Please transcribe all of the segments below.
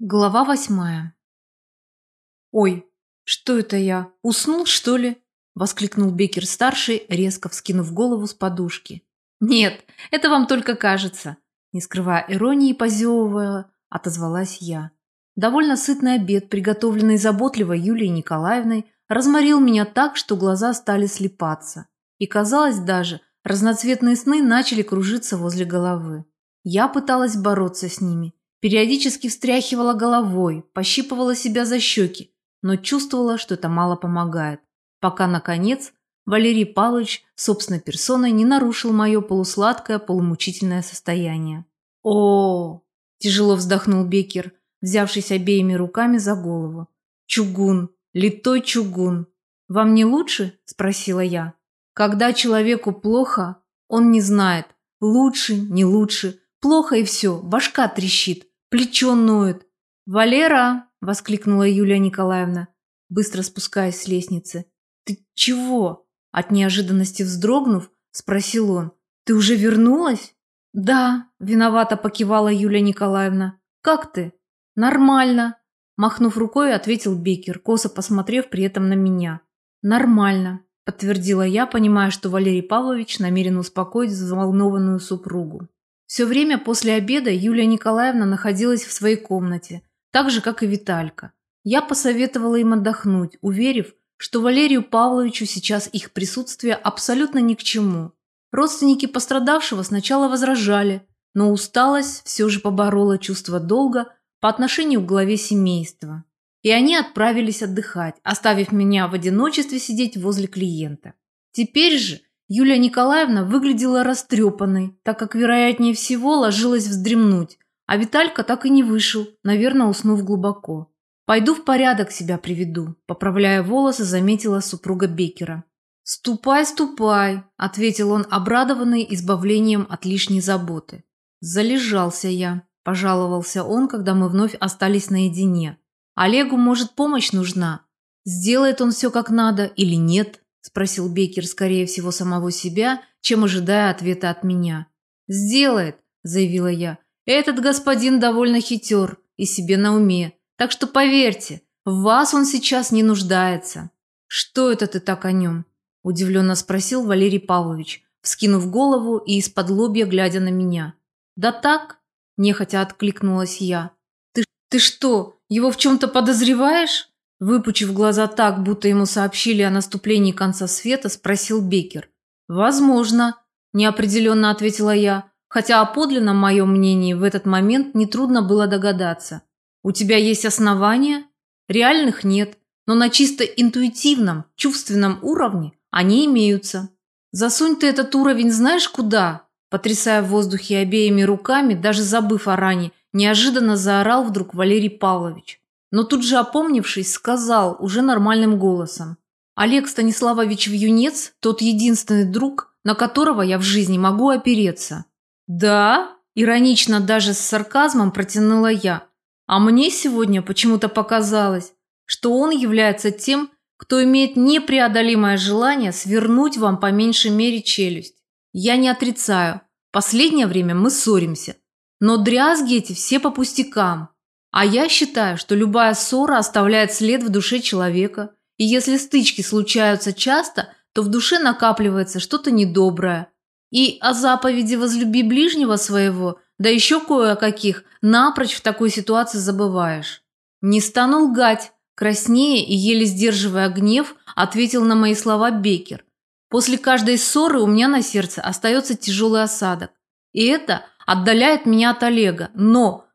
Глава восьмая. «Ой, что это я? Уснул, что ли?» – воскликнул Бекер-старший, резко вскинув голову с подушки. «Нет, это вам только кажется», – не скрывая иронии, позевывая, отозвалась я. Довольно сытный обед, приготовленный заботливой Юлией Николаевной, разморил меня так, что глаза стали слепаться. И казалось даже, разноцветные сны начали кружиться возле головы. Я пыталась бороться с ними – Периодически встряхивала головой, пощипывала себя за щеки, но чувствовала, что это мало помогает. Пока, наконец, Валерий Павлович собственной персоной не нарушил мое полусладкое, полумучительное состояние. о, тяжело вздохнул Бекер, взявшись обеими руками за голову. «Чугун, литой чугун. Вам не лучше?» – спросила я. «Когда человеку плохо, он не знает, лучше, не лучше, плохо и все, башка трещит. Плечо ноет. «Валера!» – воскликнула Юлия Николаевна, быстро спускаясь с лестницы. «Ты чего?» – от неожиданности вздрогнув, спросил он. «Ты уже вернулась?» «Да», – виновато покивала Юлия Николаевна. «Как ты?» «Нормально», – махнув рукой, ответил Бекер, косо посмотрев при этом на меня. «Нормально», – подтвердила я, понимая, что Валерий Павлович намерен успокоить взволнованную супругу. Все время после обеда Юлия Николаевна находилась в своей комнате, так же, как и Виталька. Я посоветовала им отдохнуть, уверив, что Валерию Павловичу сейчас их присутствие абсолютно ни к чему. Родственники пострадавшего сначала возражали, но усталость все же поборола чувство долга по отношению к главе семейства. И они отправились отдыхать, оставив меня в одиночестве сидеть возле клиента. Теперь же Юлия Николаевна выглядела растрепанной, так как, вероятнее всего, ложилась вздремнуть, а Виталька так и не вышел, наверное, уснув глубоко. «Пойду в порядок себя приведу», – поправляя волосы, заметила супруга Бекера. «Ступай, ступай», – ответил он, обрадованный избавлением от лишней заботы. «Залежался я», – пожаловался он, когда мы вновь остались наедине. «Олегу, может, помощь нужна? Сделает он все как надо или нет?» – спросил Бекер, скорее всего, самого себя, чем ожидая ответа от меня. «Сделает», – заявила я. «Этот господин довольно хитер и себе на уме, так что поверьте, в вас он сейчас не нуждается». «Что это ты так о нем?» – удивленно спросил Валерий Павлович, вскинув голову и из-под лобья глядя на меня. «Да так?» – нехотя откликнулась я. «Ты, ты что, его в чем-то подозреваешь?» Выпучив глаза так, будто ему сообщили о наступлении конца света, спросил Бекер. «Возможно», – неопределенно ответила я, хотя о подлинном моем мнении в этот момент нетрудно было догадаться. «У тебя есть основания?» «Реальных нет, но на чисто интуитивном, чувственном уровне они имеются». «Засунь ты этот уровень знаешь куда?» Потрясая в воздухе обеими руками, даже забыв о ране, неожиданно заорал вдруг Валерий Павлович но тут же опомнившись, сказал уже нормальным голосом. «Олег Станиславович Вьюнец – тот единственный друг, на которого я в жизни могу опереться». «Да?» – иронично даже с сарказмом протянула я. «А мне сегодня почему-то показалось, что он является тем, кто имеет непреодолимое желание свернуть вам по меньшей мере челюсть. Я не отрицаю, последнее время мы ссоримся, но дрязги эти все по пустякам. А я считаю, что любая ссора оставляет след в душе человека, и если стычки случаются часто, то в душе накапливается что-то недоброе. И о заповеди «возлюби ближнего своего», да еще кое о каких, напрочь в такой ситуации забываешь. Не стану лгать, краснее и еле сдерживая гнев, ответил на мои слова Бекер. После каждой ссоры у меня на сердце остается тяжелый осадок. И это отдаляет меня от Олега. Но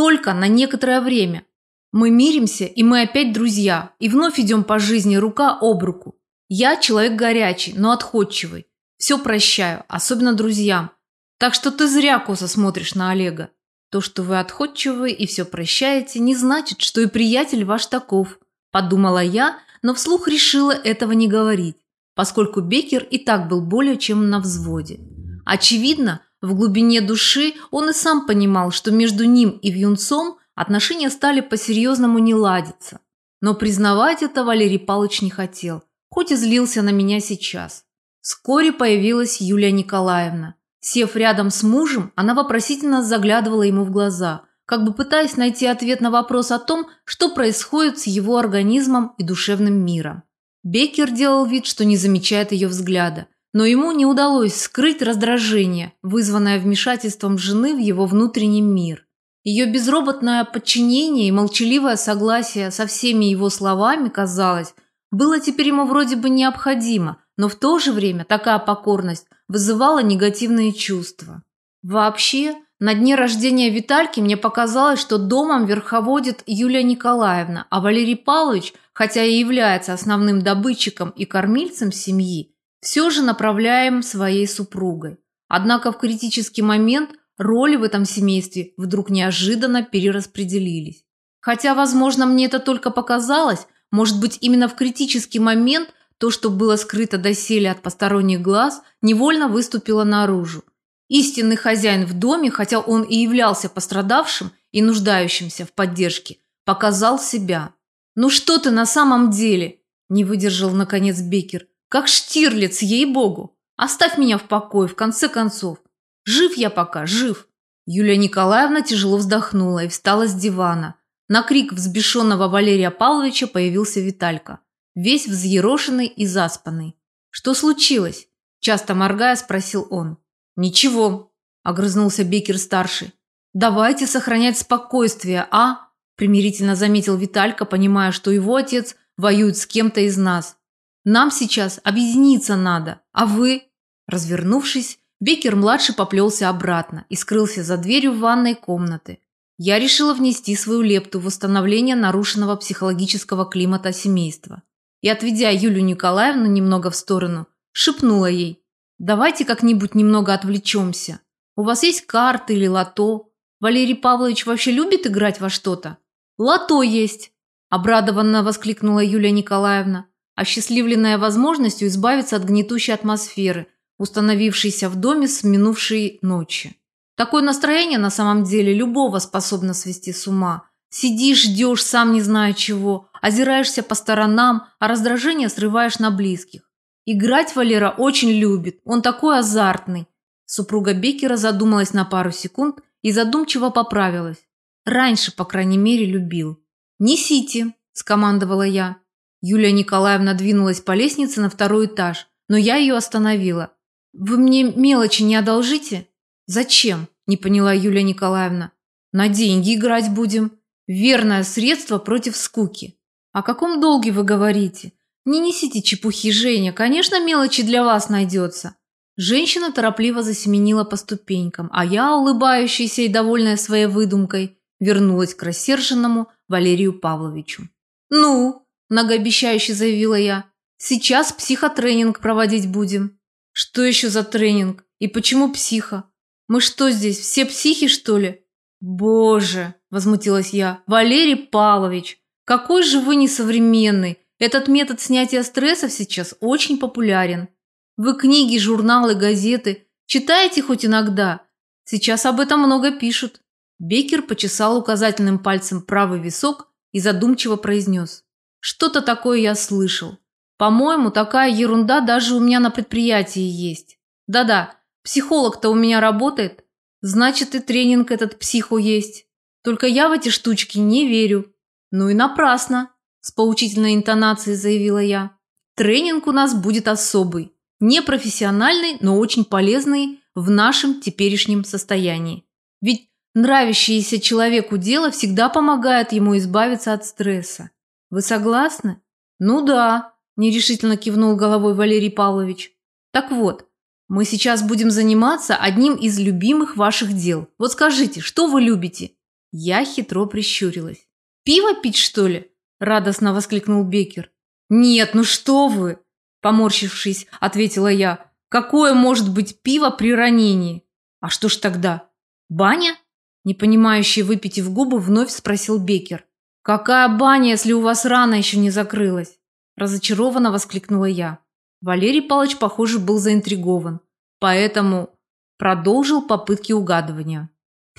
только на некоторое время. Мы миримся, и мы опять друзья, и вновь идем по жизни рука об руку. Я человек горячий, но отходчивый. Все прощаю, особенно друзьям. Так что ты зря косо смотришь на Олега. То, что вы отходчивы и все прощаете, не значит, что и приятель ваш таков. Подумала я, но вслух решила этого не говорить, поскольку Бекер и так был более чем на взводе. Очевидно, в глубине души он и сам понимал, что между ним и Вьюнцом отношения стали по-серьезному не ладиться. Но признавать это Валерий Павлович не хотел, хоть и злился на меня сейчас. Вскоре появилась Юлия Николаевна. Сев рядом с мужем, она вопросительно заглядывала ему в глаза, как бы пытаясь найти ответ на вопрос о том, что происходит с его организмом и душевным миром. Беккер делал вид, что не замечает ее взгляда, но ему не удалось скрыть раздражение, вызванное вмешательством жены в его внутренний мир. Ее безроботное подчинение и молчаливое согласие со всеми его словами, казалось, было теперь ему вроде бы необходимо, но в то же время такая покорность вызывала негативные чувства. Вообще, на дне рождения Витальки мне показалось, что домом верховодит Юлия Николаевна, а Валерий Павлович, хотя и является основным добытчиком и кормильцем семьи, все же направляем своей супругой. Однако в критический момент роли в этом семействе вдруг неожиданно перераспределились. Хотя, возможно, мне это только показалось, может быть, именно в критический момент то, что было скрыто доселе от посторонних глаз, невольно выступило наружу. Истинный хозяин в доме, хотя он и являлся пострадавшим и нуждающимся в поддержке, показал себя. «Ну что ты на самом деле?» – не выдержал, наконец, Бекер. «Как Штирлиц, ей-богу! Оставь меня в покое, в конце концов. Жив я пока, жив!» Юлия Николаевна тяжело вздохнула и встала с дивана. На крик взбешенного Валерия Павловича появился Виталька, весь взъерошенный и заспанный. «Что случилось?» – часто моргая, спросил он. «Ничего», – огрызнулся Бекер-старший. «Давайте сохранять спокойствие, а?» – примирительно заметил Виталька, понимая, что его отец воюет с кем-то из нас. «Нам сейчас объединиться надо, а вы?» Развернувшись, Бекер-младший поплелся обратно и скрылся за дверью ванной комнаты. Я решила внести свою лепту в восстановление нарушенного психологического климата семейства. И, отведя Юлю Николаевну немного в сторону, шепнула ей, «Давайте как-нибудь немного отвлечемся. У вас есть карты или лото? Валерий Павлович вообще любит играть во что-то?» «Лото есть!» – обрадованно воскликнула Юлия Николаевна, осчастливленная возможностью избавиться от гнетущей атмосферы – установившийся в доме с минувшей ночи. Такое настроение на самом деле любого способно свести с ума. Сидишь, ждешь, сам не зная чего, озираешься по сторонам, а раздражение срываешь на близких. Играть Валера очень любит, он такой азартный. Супруга Бекера задумалась на пару секунд и задумчиво поправилась. Раньше, по крайней мере, любил. «Несите», – скомандовала я. Юлия Николаевна двинулась по лестнице на второй этаж, но я ее остановила. «Вы мне мелочи не одолжите?» «Зачем?» – не поняла Юлия Николаевна. «На деньги играть будем. Верное средство против скуки». «О каком долге вы говорите?» «Не несите чепухи, Женя. Конечно, мелочи для вас найдется». Женщина торопливо засеменила по ступенькам, а я, улыбающаяся и довольная своей выдумкой, вернулась к рассерженному Валерию Павловичу. «Ну», – многообещающе заявила я, – «сейчас психотренинг проводить будем». Что еще за тренинг? И почему психа? Мы что здесь, все психи, что ли? Боже, возмутилась я. Валерий Павлович, какой же вы несовременный. Этот метод снятия стресса сейчас очень популярен. Вы книги, журналы, газеты читаете хоть иногда? Сейчас об этом много пишут. Бекер почесал указательным пальцем правый висок и задумчиво произнес. Что-то такое я слышал. По-моему, такая ерунда даже у меня на предприятии есть. Да-да, психолог-то у меня работает. Значит, и тренинг этот психу есть. Только я в эти штучки не верю. Ну и напрасно, с поучительной интонацией заявила я. Тренинг у нас будет особый. Непрофессиональный, но очень полезный в нашем теперешнем состоянии. Ведь нравящееся человеку дело всегда помогает ему избавиться от стресса. Вы согласны? Ну да, нерешительно кивнул головой Валерий Павлович. Так вот, мы сейчас будем заниматься одним из любимых ваших дел. Вот скажите, что вы любите? Я хитро прищурилась. Пиво пить, что ли? Радостно воскликнул Бекер. Нет, ну что вы? Поморщившись, ответила я. Какое может быть пиво при ранении? А что ж тогда? Баня? Непонимающий, выпитив губы, вновь спросил Бекер. Какая баня, если у вас рана еще не закрылась? Разочарованно воскликнула я. Валерий Палыч, похоже, был заинтригован, поэтому продолжил попытки угадывания.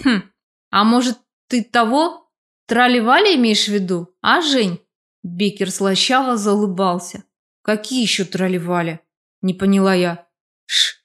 «Хм, а может, ты того? Трали-вали имеешь в виду, а, Жень?» Бекер слащаво заулыбался. «Какие еще трали-вали?» Не поняла я. «Ш-ш»,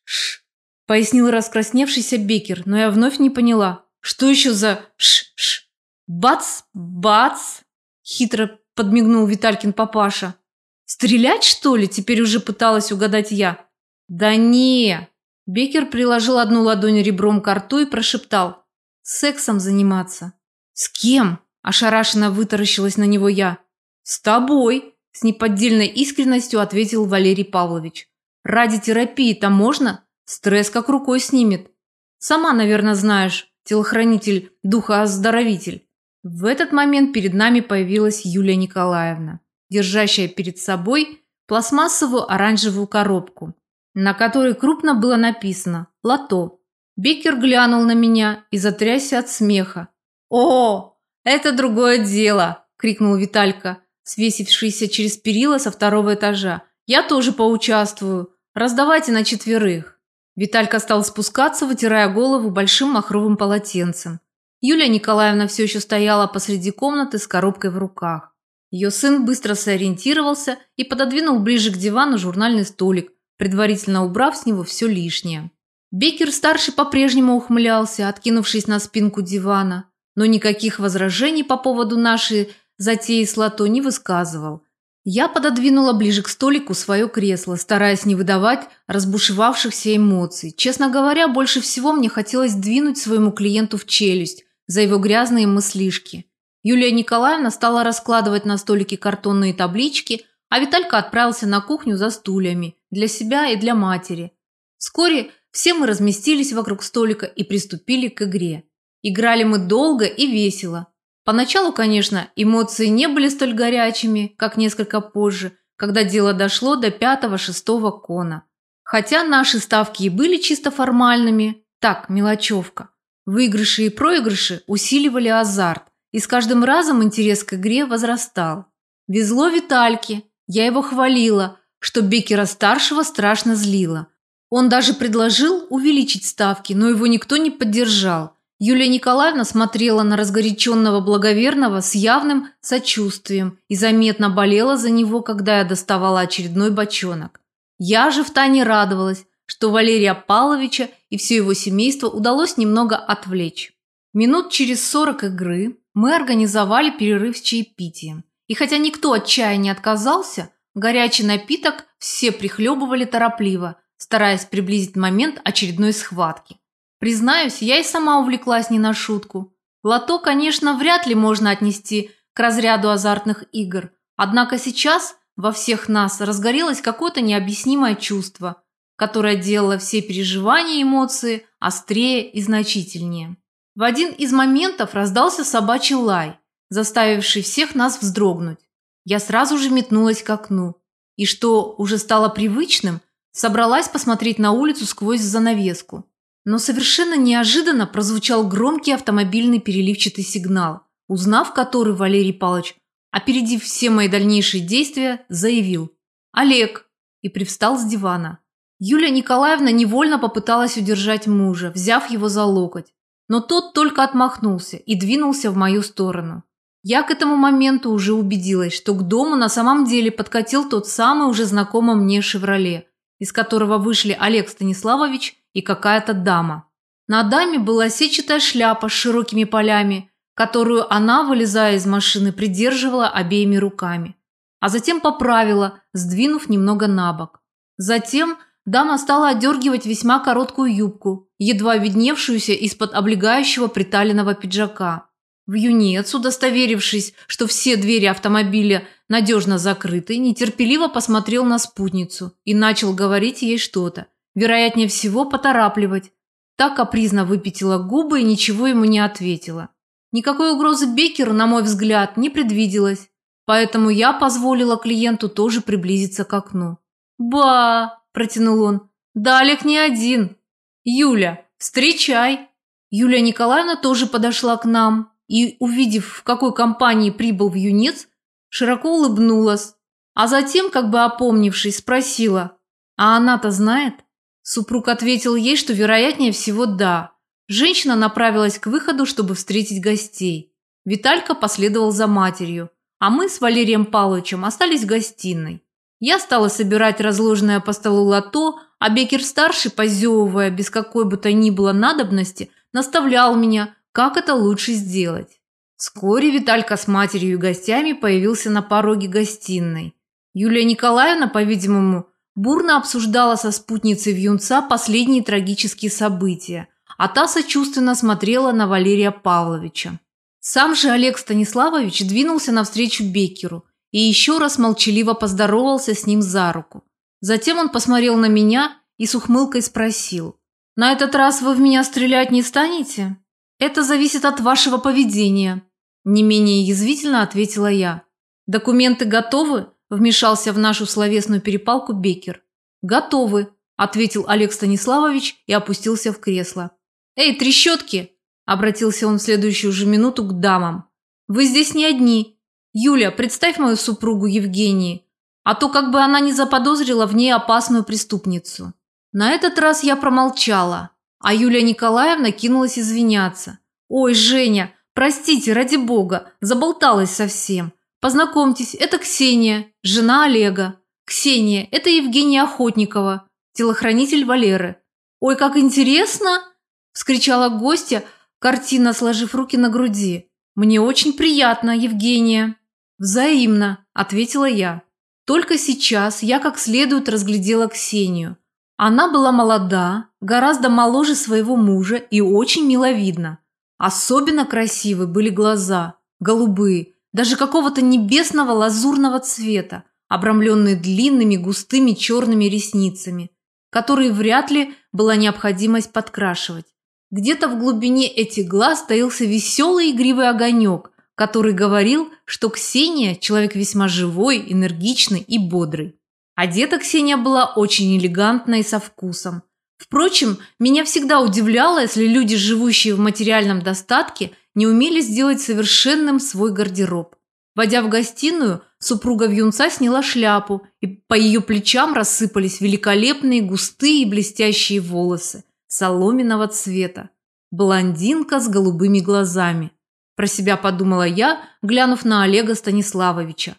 пояснил раскрасневшийся Бекер, но я вновь не поняла. Что еще за ш-ш? Бац, бац!» Хитро подмигнул Виталькин папаша. «Стрелять, что ли?» – теперь уже пыталась угадать я. «Да не!» Бекер приложил одну ладонь ребром к рту и прошептал. «Сексом заниматься». «С кем?» – ошарашенно вытаращилась на него я. «С тобой!» – с неподдельной искренностью ответил Валерий Павлович. «Ради терапии-то можно? Стресс как рукой снимет. Сама, наверное, знаешь, телохранитель, духа-оздоровитель». В этот момент перед нами появилась Юлия Николаевна, держащая перед собой пластмассовую оранжевую коробку, на которой крупно было написано «Лото». Беккер глянул на меня и затрясся от смеха. «О, это другое дело!» – крикнул Виталька, свесившийся через перила со второго этажа. «Я тоже поучаствую. Раздавайте на четверых». Виталька стал спускаться, вытирая голову большим махровым полотенцем. Юлия Николаевна все еще стояла посреди комнаты с коробкой в руках. Ее сын быстро сориентировался и пододвинул ближе к дивану журнальный столик, предварительно убрав с него все лишнее. Беккер-старший по-прежнему ухмылялся, откинувшись на спинку дивана, но никаких возражений по поводу нашей затеи с лото не высказывал. Я пододвинула ближе к столику свое кресло, стараясь не выдавать разбушевавшихся эмоций. Честно говоря, больше всего мне хотелось двинуть своему клиенту в челюсть, за его грязные мыслишки. Юлия Николаевна стала раскладывать на столике картонные таблички, а Виталька отправился на кухню за стульями для себя и для матери. Вскоре все мы разместились вокруг столика и приступили к игре. Играли мы долго и весело. Поначалу, конечно, эмоции не были столь горячими, как несколько позже, когда дело дошло до пятого-шестого кона. Хотя наши ставки и были чисто формальными, так, мелочевка. Выигрыши и проигрыши усиливали азарт, и с каждым разом интерес к игре возрастал. Везло Витальке, я его хвалила, что Бекера-старшего страшно злило. Он даже предложил увеличить ставки, но его никто не поддержал. Юлия Николаевна смотрела на разгоряченного благоверного с явным сочувствием и заметно болела за него, когда я доставала очередной бочонок. Я же втайне радовалась, что Валерия Павловича и все его семейство удалось немного отвлечь. Минут через сорок игры мы организовали перерыв с чаепитием. И хотя никто от чая не отказался, горячий напиток все прихлебывали торопливо, стараясь приблизить момент очередной схватки. Признаюсь, я и сама увлеклась не на шутку. Лото, конечно, вряд ли можно отнести к разряду азартных игр, однако сейчас во всех нас разгорелось какое-то необъяснимое чувство – которая делала все переживания и эмоции острее и значительнее. В один из моментов раздался собачий лай, заставивший всех нас вздрогнуть. Я сразу же метнулась к окну. И что уже стало привычным, собралась посмотреть на улицу сквозь занавеску. Но совершенно неожиданно прозвучал громкий автомобильный переливчатый сигнал, узнав который Валерий Павлович, опередив все мои дальнейшие действия, заявил «Олег!» и привстал с дивана. Юлия Николаевна невольно попыталась удержать мужа, взяв его за локоть. Но тот только отмахнулся и двинулся в мою сторону. Я к этому моменту уже убедилась, что к дому на самом деле подкатил тот самый уже знакомый мне «Шевроле», из которого вышли Олег Станиславович и какая-то дама. На даме была сетчатая шляпа с широкими полями, которую она, вылезая из машины, придерживала обеими руками, а затем поправила, сдвинув немного на бок. Затем Дама стала отдергивать весьма короткую юбку, едва видневшуюся из-под облегающего приталенного пиджака. В юнец, удостоверившись, что все двери автомобиля надежно закрыты, нетерпеливо посмотрел на спутницу и начал говорить ей что-то, вероятнее всего поторапливать. Так капризно выпятила губы и ничего ему не ответила. Никакой угрозы Беккеру, на мой взгляд, не предвиделось, поэтому я позволила клиенту тоже приблизиться к окну. «Ба!» Протянул он. «Да, Олег не один. Юля, встречай!» Юлия Николаевна тоже подошла к нам и, увидев, в какой компании прибыл в юнец, широко улыбнулась, а затем, как бы опомнившись, спросила, «А она-то знает?» Супруг ответил ей, что вероятнее всего да. Женщина направилась к выходу, чтобы встретить гостей. Виталька последовал за матерью, а мы с Валерием Павловичем остались в гостиной. Я стала собирать разложенное по столу лото, а Бекер-старший, позевывая без какой бы то ни было надобности, наставлял меня, как это лучше сделать. Вскоре Виталька с матерью и гостями появился на пороге гостиной. Юлия Николаевна, по-видимому, бурно обсуждала со спутницей Вьюнца последние трагические события, а та сочувственно смотрела на Валерия Павловича. Сам же Олег Станиславович двинулся навстречу Беккеру и еще раз молчаливо поздоровался с ним за руку. Затем он посмотрел на меня и с ухмылкой спросил. «На этот раз вы в меня стрелять не станете?» «Это зависит от вашего поведения», – не менее язвительно ответила я. «Документы готовы?» – вмешался в нашу словесную перепалку Беккер. «Готовы», – ответил Олег Станиславович и опустился в кресло. «Эй, трещотки!» – обратился он в следующую же минуту к дамам. «Вы здесь не одни. Юля, представь мою супругу Евгении, а то как бы она не заподозрила в ней опасную преступницу». На этот раз я промолчала, а Юлия Николаевна кинулась извиняться. «Ой, Женя, простите, ради бога, заболталась совсем. Познакомьтесь, это Ксения, жена Олега. Ксения, это Евгения Охотникова, телохранитель Валеры. Ой, как интересно!» – вскричала гостья, картина сложив руки на груди. «Мне очень приятно, Евгения». «Взаимно», – ответила я. Только сейчас я как следует разглядела Ксению – она была молода, гораздо моложе своего мужа и очень миловидна. Особенно красивы были глаза, голубые, даже какого-то небесного лазурного цвета, обрамленные длинными густыми черными ресницами, которые вряд ли была необходимость подкрашивать. Где-то в глубине этих глаз таился веселый игривый огонек, который говорил, что Ксения – человек весьма живой, энергичный и бодрый. Одета Ксения была очень элегантно и со вкусом. Впрочем, меня всегда удивляло, если люди, живущие в материальном достатке, не умели сделать совершенным свой гардероб. Войдя в гостиную, супруга Вьюнца сняла шляпу, и по ее плечам рассыпались великолепные густые и блестящие волосы соломенного цвета. Блондинка с голубыми глазами. Про себя подумала я, глянув на Олега Станиславовича.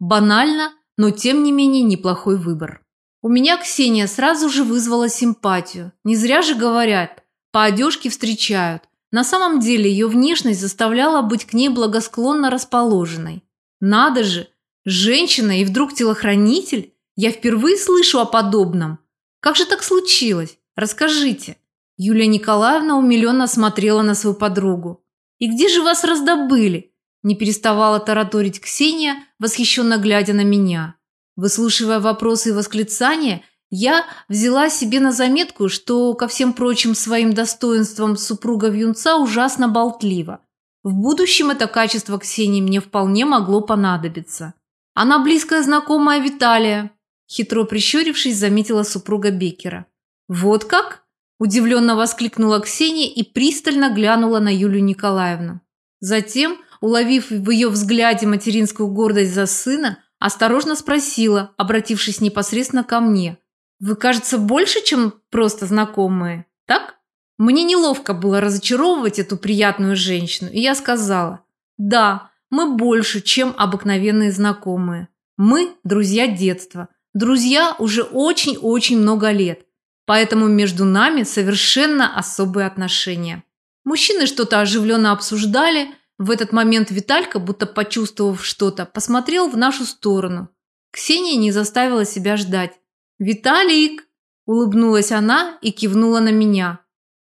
Банально, но тем не менее неплохой выбор. У меня Ксения сразу же вызвала симпатию. Не зря же говорят, по одежке встречают. На самом деле ее внешность заставляла быть к ней благосклонно расположенной. Надо же, женщина и вдруг телохранитель? Я впервые слышу о подобном. Как же так случилось? Расскажите. Юлия Николаевна умиленно смотрела на свою подругу. «И где же вас раздобыли? Не переставала тараторить Ксения, восхищенно глядя на меня. Выслушивая вопросы и восклицания, я взяла себе на заметку, что ко всем прочим своим достоинствам супруга Вьюнца ужасно болтлива. В будущем это качество Ксении мне вполне могло понадобиться. Она близкая знакомая Виталия, хитро прищурившись, заметила супруга Беккера. «Вот как?» – удивленно воскликнула Ксения и пристально глянула на Юлию Николаевну. Затем – уловив в ее взгляде материнскую гордость за сына, осторожно спросила, обратившись непосредственно ко мне. «Вы, кажется, больше, чем просто знакомые, так?» Мне неловко было разочаровывать эту приятную женщину, и я сказала, «Да, мы больше, чем обыкновенные знакомые. Мы – друзья детства, друзья уже очень-очень много лет, поэтому между нами совершенно особые отношения». Мужчины что-то оживленно обсуждали, в этот момент Виталька, будто почувствовав что-то, посмотрел в нашу сторону. Ксения не заставила себя ждать. «Виталик!» – улыбнулась она и кивнула на меня.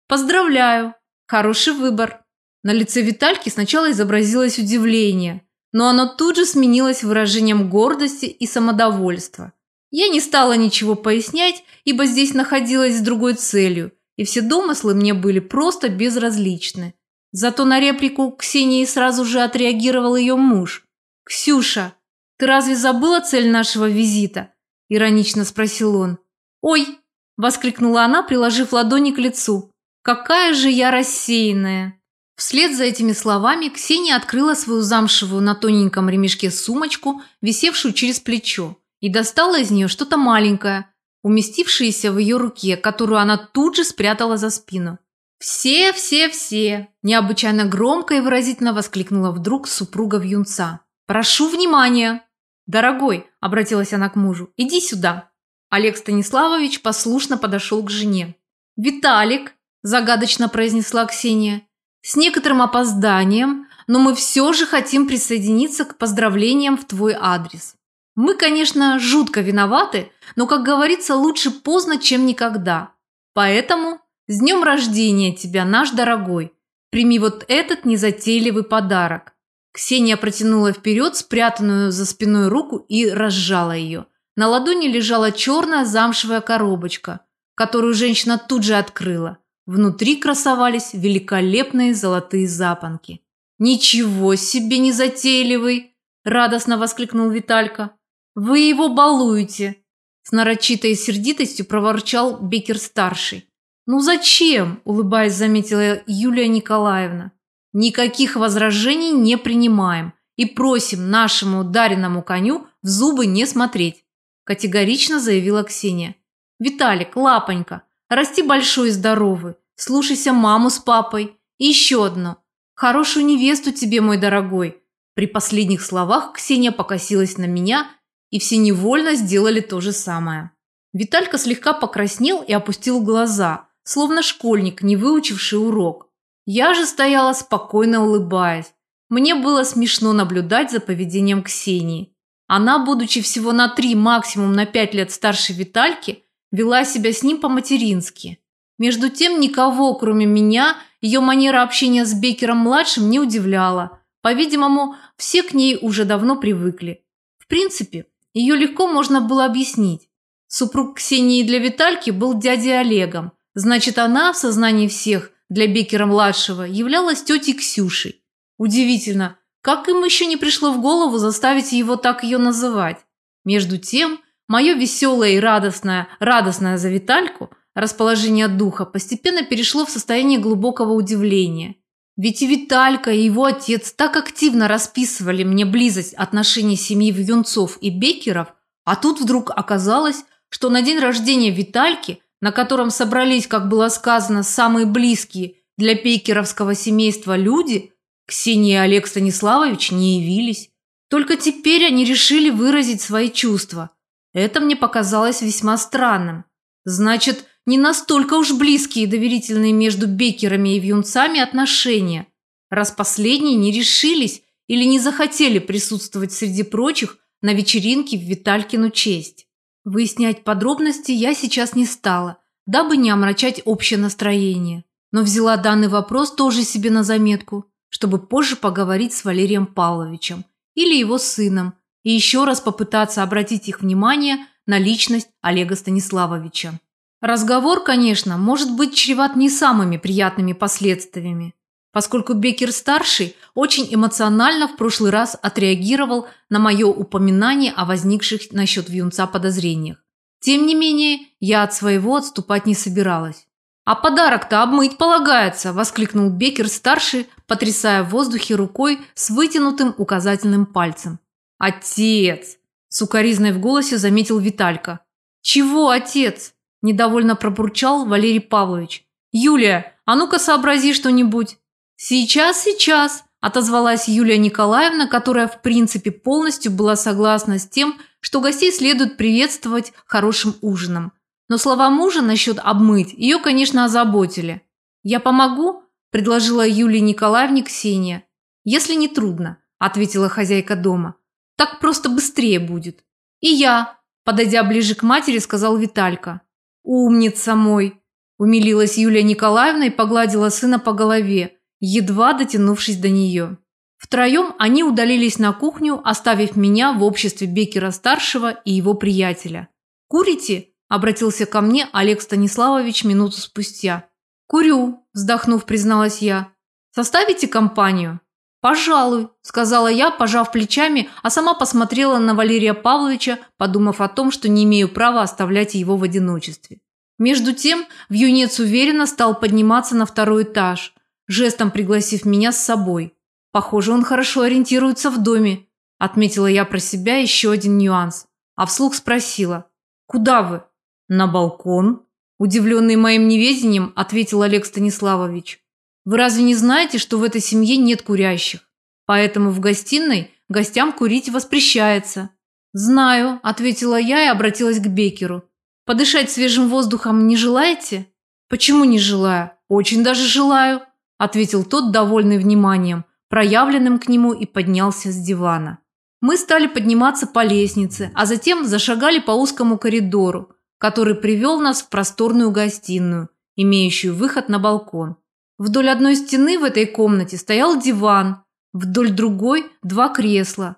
«Поздравляю! Хороший выбор!» На лице Витальки сначала изобразилось удивление, но оно тут же сменилось выражением гордости и самодовольства. Я не стала ничего пояснять, ибо здесь находилась с другой целью, и все домыслы мне были просто безразличны. Зато на реплику Ксении сразу же отреагировал ее муж. «Ксюша, ты разве забыла цель нашего визита?» – иронично спросил он. «Ой!» – воскликнула она, приложив ладони к лицу. «Какая же я рассеянная!» Вслед за этими словами Ксения открыла свою замшевую на тоненьком ремешке сумочку, висевшую через плечо, и достала из нее что-то маленькое, уместившееся в ее руке, которую она тут же спрятала за спину. «Все, все, все!» – необычайно громко и выразительно воскликнула вдруг супруга Вьюнца. «Прошу внимания!» «Дорогой!» – обратилась она к мужу. «Иди сюда!» Олег Станиславович послушно подошел к жене. «Виталик!» – загадочно произнесла Ксения. С некоторым опозданием, но мы все же хотим присоединиться к поздравлениям в твой адрес. Мы, конечно, жутко виноваты, но, как говорится, лучше поздно, чем никогда. Поэтому с днем рождения тебя, наш дорогой. Прими вот этот незатейливый подарок. Ксения протянула вперед спрятанную за спиной руку и разжала ее. На ладони лежала черная замшевая коробочка, которую женщина тут же открыла. Внутри красовались великолепные золотые запонки. «Ничего себе незатейливый!» – радостно воскликнул Виталька. «Вы его балуете!» С нарочитой сердитостью проворчал Бекер-старший. «Ну зачем?» – улыбаясь, заметила Юлия Николаевна. «Никаких возражений не принимаем и просим нашему дареному коню в зубы не смотреть», – категорично заявила Ксения. «Виталик, лапонька, расти большой и здоровый, слушайся маму с папой. И еще одно. Хорошую невесту тебе, мой дорогой». При последних словах Ксения покосилась на меня и все невольно сделали то же самое. Виталька слегка покраснел и опустил глаза, словно школьник, не выучивший урок. Я же стояла спокойно улыбаясь. Мне было смешно наблюдать за поведением Ксении. Она, будучи всего на три, максимум на пять лет старше Витальки, вела себя с ним по-матерински. Между тем, никого, кроме меня, ее манера общения с Бекером-младшим не удивляла. По-видимому, все к ней уже давно привыкли. В принципе, ее легко можно было объяснить. Супруг Ксении для Витальки был дядей Олегом. Значит, она в сознании всех для Бекера-младшего являлась тетей Ксюшей. Удивительно, как им еще не пришло в голову заставить его так ее называть. Между тем, мое веселое и радостное, радостное за Витальку расположение духа постепенно перешло в состояние глубокого удивления. Ведь и Виталька, и его отец так активно расписывали мне близость отношений семьи Вьюнцов и Бекеров, а тут вдруг оказалось, что на день рождения Витальки, на котором собрались, как было сказано, самые близкие для бекеровского семейства люди, Ксения и Олег Станиславович не явились. Только теперь они решили выразить свои чувства. Это мне показалось весьма странным. Значит, не настолько уж близкие и доверительные между Бекерами и Вьюнцами отношения, раз последние не решились или не захотели присутствовать среди прочих на вечеринке в Виталькину честь. Выяснять подробности я сейчас не стала, дабы не омрачать общее настроение, но взяла данный вопрос тоже себе на заметку, чтобы позже поговорить с Валерием Павловичем или его сыном и еще раз попытаться обратить их внимание на личность Олега Станиславовича. Разговор, конечно, может быть чреват не самыми приятными последствиями, поскольку Бекер-старший очень эмоционально в прошлый раз отреагировал на мое упоминание о возникших насчет Вьюнца подозрениях. Тем не менее, я от своего отступать не собиралась. «А подарок-то обмыть полагается!» – воскликнул Бекер-старший, потрясая в воздухе рукой с вытянутым указательным пальцем. «Отец!» – сукоризной в голосе заметил Виталька. «Чего отец?» Недовольно пробурчал Валерий Павлович. «Юлия, а ну-ка сообрази что-нибудь». «Сейчас, сейчас», – отозвалась Юлия Николаевна, которая в принципе полностью была согласна с тем, что гостей следует приветствовать хорошим ужином. Но слова мужа насчет обмыть ее, конечно, озаботили. «Я помогу?» – предложила Юлии Николаевне Ксения. «Если не трудно», – ответила хозяйка дома. «Так просто быстрее будет». «И я», – подойдя ближе к матери, сказал Виталька. «Умница мой!» – умилилась Юлия Николаевна и погладила сына по голове, едва дотянувшись до нее. Втроем они удалились на кухню, оставив меня в обществе Бекера-старшего и его приятеля. «Курите?» – обратился ко мне Олег Станиславович минуту спустя. «Курю», – вздохнув, призналась я. «Составите компанию?» «Пожалуй», – сказала я, пожав плечами, а сама посмотрела на Валерия Павловича, подумав о том, что не имею права оставлять его в одиночестве. Между тем, вьюнец уверенно стал подниматься на второй этаж, жестом пригласив меня с собой. «Похоже, он хорошо ориентируется в доме», – отметила я про себя еще один нюанс. А вслух спросила. «Куда вы?» «На балкон», – удивленный моим неведением, ответил Олег Станиславович. Вы разве не знаете, что в этой семье нет курящих? Поэтому в гостиной гостям курить воспрещается. Знаю, ответила я и обратилась к Бекеру. Подышать свежим воздухом не желаете? Почему не желаю? Очень даже желаю. – ответил тот, довольный вниманием, проявленным к нему, и поднялся с дивана. Мы стали подниматься по лестнице, а затем зашагали по узкому коридору, который привел нас в просторную гостиную, имеющую выход на балкон. Вдоль одной стены в этой комнате стоял диван, вдоль другой – два кресла.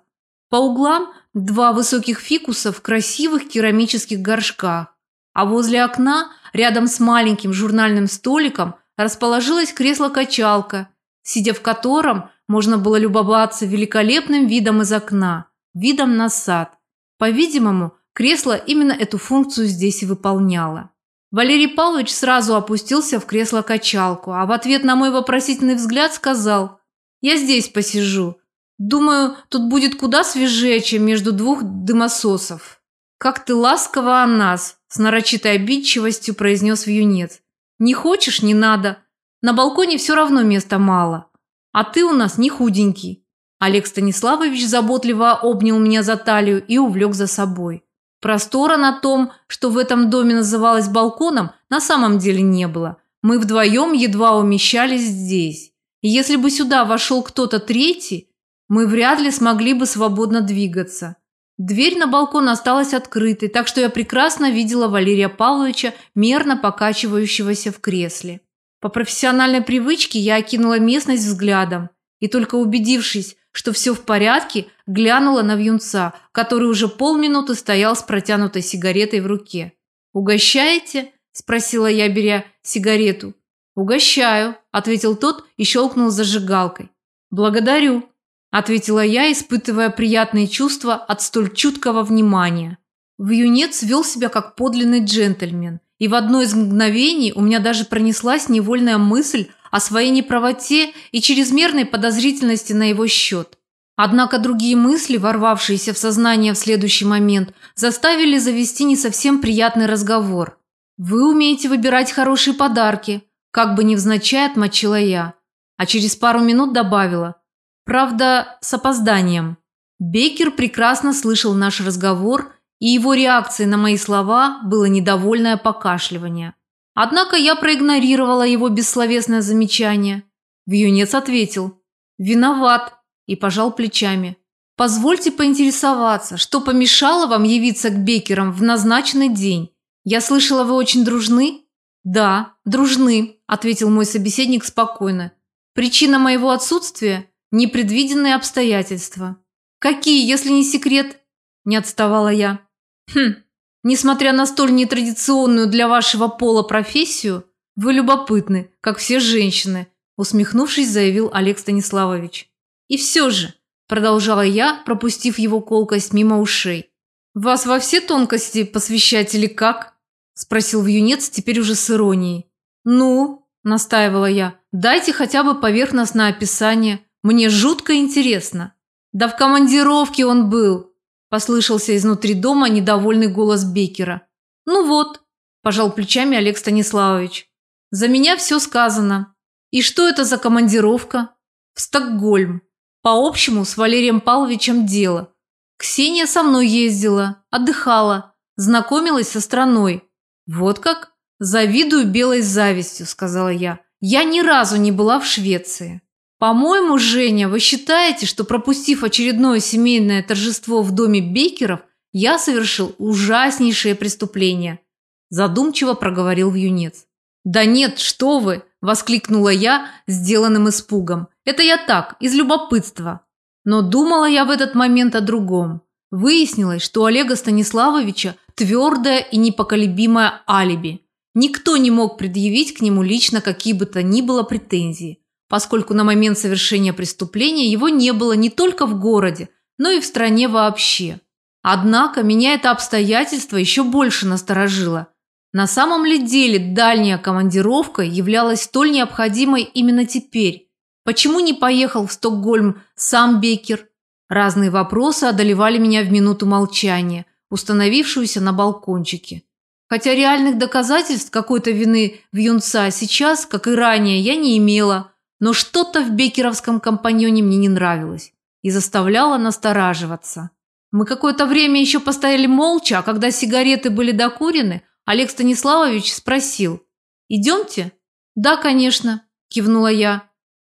По углам – два высоких фикуса в красивых керамических горшках, а возле окна, рядом с маленьким журнальным столиком, расположилось кресло-качалка, сидя в котором можно было любоваться великолепным видом из окна, видом на сад. По-видимому, кресло именно эту функцию здесь и выполняло. Валерий Павлович сразу опустился в кресло-качалку, а в ответ на мой вопросительный взгляд сказал «Я здесь посижу. Думаю, тут будет куда свежее, чем между двух дымососов». «Как ты ласково о нас!» – с нарочитой обидчивостью произнес вьюнец. «Не хочешь – не надо. На балконе все равно места мало. А ты у нас не худенький». Олег Станиславович заботливо обнял меня за талию и увлек за собой. Простора на том, что в этом доме называлось балконом, на самом деле не было. Мы вдвоем едва умещались здесь. И если бы сюда вошел кто-то третий, мы вряд ли смогли бы свободно двигаться. Дверь на балкон осталась открытой, так что я прекрасно видела Валерия Павловича, мерно покачивающегося в кресле. По профессиональной привычке я окинула местность взглядом и только убедившись, что все в порядке, глянула на вьюнца, который уже полминуты стоял с протянутой сигаретой в руке. «Угощаете?» – спросила я, беря сигарету. «Угощаю», – ответил тот и щелкнул зажигалкой. «Благодарю», – ответила я, испытывая приятные чувства от столь чуткого внимания. Вьюнец вел себя как подлинный джентльмен, и в одно из мгновений у меня даже пронеслась невольная мысль о своей неправоте и чрезмерной подозрительности на его счет. Однако другие мысли, ворвавшиеся в сознание в следующий момент, заставили завести не совсем приятный разговор. «Вы умеете выбирать хорошие подарки», как бы невзначай отмочила я, а через пару минут добавила. Правда, с опозданием. Беккер прекрасно слышал наш разговор, и его реакцией на мои слова было недовольное покашливание. Однако я проигнорировала его бессловесное замечание. Вьюнец ответил «Виноват» и пожал плечами. «Позвольте поинтересоваться, что помешало вам явиться к Бекерам в назначенный день? Я слышала, вы очень дружны?» «Да, дружны», – ответил мой собеседник спокойно. «Причина моего отсутствия – непредвиденные обстоятельства». «Какие, если не секрет?» – не отставала я. «Хм, Несмотря на столь нетрадиционную для вашего пола профессию, вы любопытны, как все женщины, усмехнувшись, заявил Олег Станиславович. И все же, продолжала я, пропустив его колкость мимо ушей. Вас во все тонкости посвящать или как? спросил вьюнец теперь уже с иронией. Ну, настаивала я, дайте хотя бы поверхностное описание. Мне жутко интересно. Да в командировке он был, Послышался изнутри дома недовольный голос Бекера. «Ну вот», – пожал плечами Олег Станиславович. «За меня все сказано. И что это за командировка?» «В Стокгольм. По общему с Валерием Павловичем дело. Ксения со мной ездила, отдыхала, знакомилась со страной. Вот как? Завидую белой завистью», – сказала я. «Я ни разу не была в Швеции». По-моему, Женя, вы считаете, что пропустив очередное семейное торжество в доме Бейкеров, я совершил ужаснейшее преступление? Задумчиво проговорил Вьюнец. Да нет, что вы, воскликнула я сделанным испугом. Это я так, из любопытства. Но думала я в этот момент о другом. Выяснилось, что у Олега Станиславовича твердое и непоколебимое алиби. Никто не мог предъявить к нему лично какие бы то ни было претензии поскольку на момент совершения преступления его не было не только в городе, но и в стране вообще. Однако меня это обстоятельство еще больше насторожило. На самом ли деле дальняя командировка являлась столь необходимой именно теперь? Почему не поехал в Стокгольм сам Беккер? Разные вопросы одолевали меня в минуту молчания, установившуюся на балкончике. Хотя реальных доказательств какой-то вины в юнца сейчас, как и ранее, я не имела – но что-то в бекеровском компаньоне мне не нравилось и заставляло настораживаться. Мы какое-то время еще постояли молча, а когда сигареты были докурены, Олег Станиславович спросил. «Идемте?» «Да, конечно», – кивнула я.